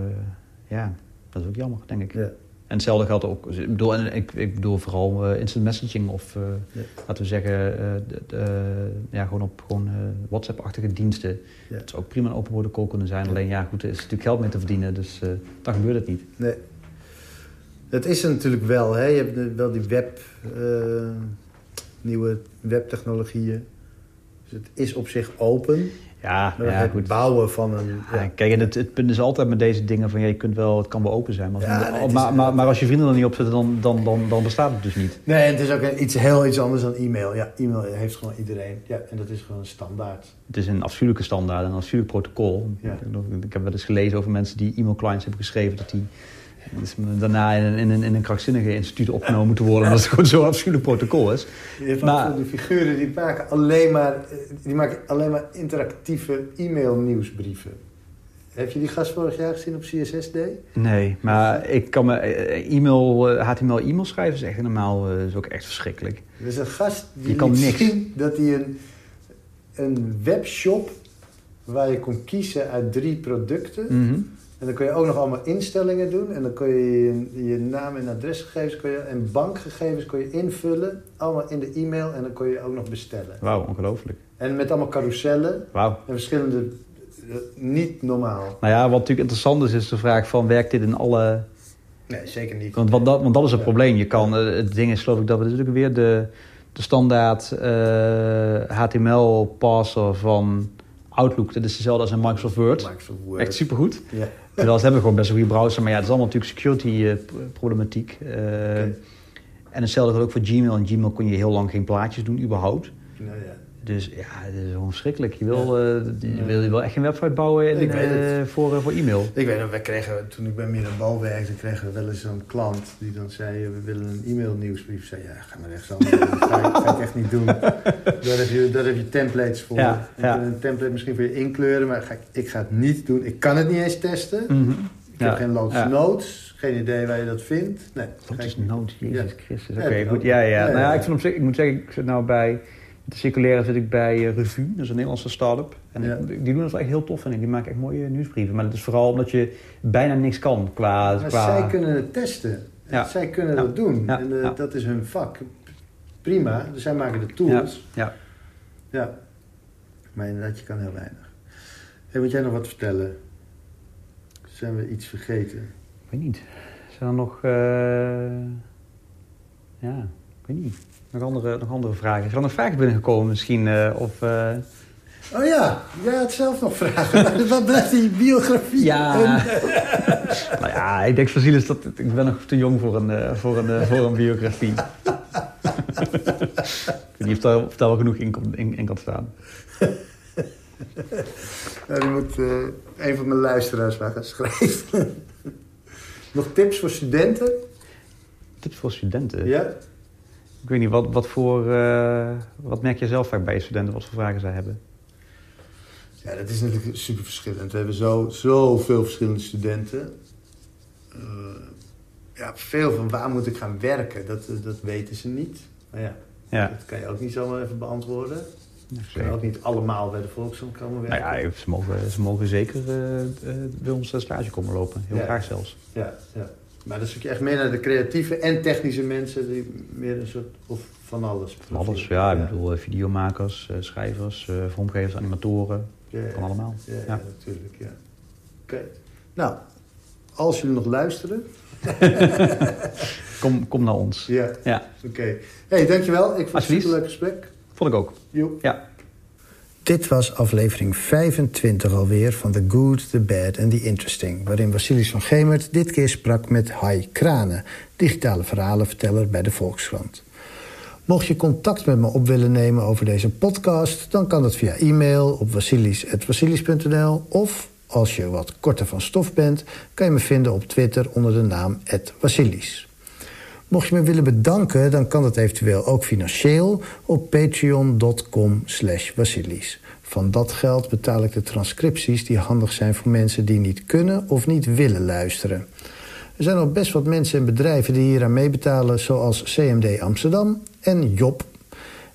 ja, dat is ook jammer, denk ik. Ja. En hetzelfde geldt ook, ik bedoel, en ik, ik bedoel vooral eh, instant messaging of Ja. laten we zeggen, ja, gewoon op gewoon, WhatsApp-achtige diensten. Ja. Het zou ook prima een open protocol kunnen zijn. Ja. Alleen ja, goed, er is natuurlijk geld mee te verdienen, dus dan gebeurt het niet. Nee. Dat is er natuurlijk wel. Hè? Je hebt wel die web, nieuwe webtechnologieën. Dus het is op zich open. Ja, Maar ja het goed. bouwen van een... Ja, Ja. kijk, en het, het punt is altijd met deze dingen van ja, je kunt wel, het kan wel open zijn. Maar als, Ja, maar, is- maar, maar, maar als je vrienden er niet op zitten, dan, dan, dan, dan bestaat het dus niet. Nee, het is ook iets heel iets anders dan e-mail. Ja, e-mail heeft gewoon iedereen. Ja, en dat is gewoon een standaard. Het is een afschuwelijke standaard, een afschuwelijk protocol. Ja. Ik heb wel eens gelezen over mensen die e-mail-clients hebben geschreven... dat die dus daarna in een, in, een, in een krankzinnige instituut opgenomen moeten worden... omdat het gewoon zo'n afschuwelijk protocol is. Je Maar- die figuren die maken alleen maar, eh, die maken alleen maar interactieve e-mail nieuwsbrieven. Heb je die gast vorig jaar gezien op CSSD? Nee, maar ik kan me... eh, E-mail, eh, HTML e-mail schrijven is echt helemaal... eh, is ook echt verschrikkelijk. Er is een gast die kan niks. zien dat hij een, een webshop waar je kon kiezen uit drie producten. Mhm. En dan kun je ook nog allemaal instellingen doen. En dan kun je je, je naam en adresgegevens kun je, en bankgegevens kun je invullen. Allemaal in de e-mail en dan kun je ook nog bestellen. Wauw, ongelooflijk. En met allemaal carousellen Wauw. en verschillende... eh, Niet normaal. Nou ja, wat natuurlijk interessant is, is de vraag van... werkt dit in alle... Nee, zeker niet. Want, wat dat, want dat is het Ja. probleem. Je kan, eh, het ding is geloof ik dat we natuurlijk weer de, de standaard eh, HTML-parser van Outlook. Dat is dezelfde als in Microsoft Word. Microsoft Word. Echt supergoed. Ja. Terwijl ze hebben gewoon best een goede browser. Maar ja, het is allemaal natuurlijk security eh. Eh. En hetzelfde geldt ook voor Gmail. In Gmail kon je heel lang geen plaatjes doen, überhaupt. Nou ja. Dus ja, het is gewoon verschrikkelijk. Je wil, Ja. eh, je wil, je wil echt geen website bouwen eh, voor, eh, voor e-mail. Ik weet nog, wij kregen, toen ik bij Mirabeau werkte, kregen we wel eens zo'n klant die dan zei, we willen een e-mail nieuwsbrief. Ik zei, ja, ga maar rechts aan. Dat ga, ik- ga ik echt niet doen. Daar heb je, daar heb je templates voor. Ja, ja. een template misschien voor je inkleuren, maar ga ik, ik ga het niet doen. Ik kan het niet eens testen. Mhm. Ik heb geen Lotus ja. Notes, geen idee waar je dat vindt. Nee, nood, Jezus. Christus. Oké, goed. Ja, ja. Nou ja, ik, vind op zich, ik moet zeggen, ik zit nou bij de circulaire zit ik bij uh, Revue, dat is een Nederlandse start-up. En Ja. die doen dat wel echt heel tof en die maken echt mooie nieuwsbrieven. Maar het is vooral omdat je bijna niks kan qua... Maar qua... zij kunnen het testen. Ja. Zij kunnen Ja. dat doen. En eh, dat is hun vak. Prima. Dus zij maken de tools. Ja. Ja. Maar inderdaad, je kan heel weinig. Hey, moet jij nog wat vertellen? Zijn we iets vergeten? Ik weet niet. Zijn er nog... eh, Ja, weet niet. Nog andere, nog andere vragen. Zijn er nog vragen binnengekomen misschien? eh, of... eh, Oh ja, jij had zelf nog vragen. wat blijft die biografie? Ja. En- nou ja, ik denk van is dat ik ben nog te jong voor een, eh, voor een, voor een biografie. ik weet niet of daar, of daar wel genoeg in, komt- in, in kan staan. Ja, die moet een van mijn luisteraars maar gaan schrijven. nog tips voor studenten? Tips voor studenten? Ja? Ik weet niet, wat, wat voor... eh, wat merk je zelf vaak bij je studenten? Wat voor vragen zij hebben? Ja, dat is natuurlijk super verschillend. We hebben zo, zoveel verschillende studenten. Eh, ja, veel van waar moet ik gaan werken, dat, eh, dat weten ze niet. Maar ja, Ja. dat kan je ook niet zomaar even beantwoorden. Ze kunnen ook niet allemaal bij de Volkskrant komen Nou werken. ja, ze mogen, ze mogen zeker bij ons stage komen lopen. Heel Ja. graag zelfs. Ja, ja. Maar dan zoek je echt meer naar de creatieve en technische mensen die meer een soort of van alles. Van alles, ja. Ik bedoel, eh, videomakers, eh, schrijvers, eh, vormgevers, animatoren. Kan allemaal. Ja, natuurlijk, ja. Oké. Nou, als jullie nog luisteren. Kom, kom naar ons. Ja, Ja, oké. hey, dankjewel. Ik vond het een superleuk gesprek. vond ik ook. Joep. Ja. Dit was aflevering 25 alweer van The Good, The Bad and The Interesting... waarin Vasilis van Gemert dit keer sprak met Hai Kranen... digitale verhalenverteller bij de Volkskrant. Mocht je contact met me op willen nemen over deze podcast... dan kan dat via e-mail op vasilis.vasilis.nl... of als je wat korter van stof bent... kan je me vinden op Twitter onder de naam @vasilis. Mocht je me willen bedanken, dan kan dat eventueel ook financieel op patreon.com slash. Van dat geld betaal ik de transcripties die handig zijn voor mensen die niet kunnen of niet willen luisteren. Er zijn al best wat mensen en bedrijven die hier aan meebetalen, zoals CMD Amsterdam en Job.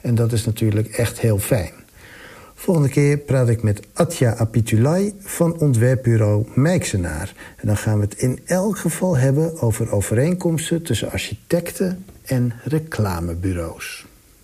En dat is natuurlijk echt heel fijn. Volgende keer praat ik met Atja Apitulai van ontwerpbureau Mijksenaar. En dan gaan we het in elk geval hebben over overeenkomsten tussen architecten en reclamebureaus.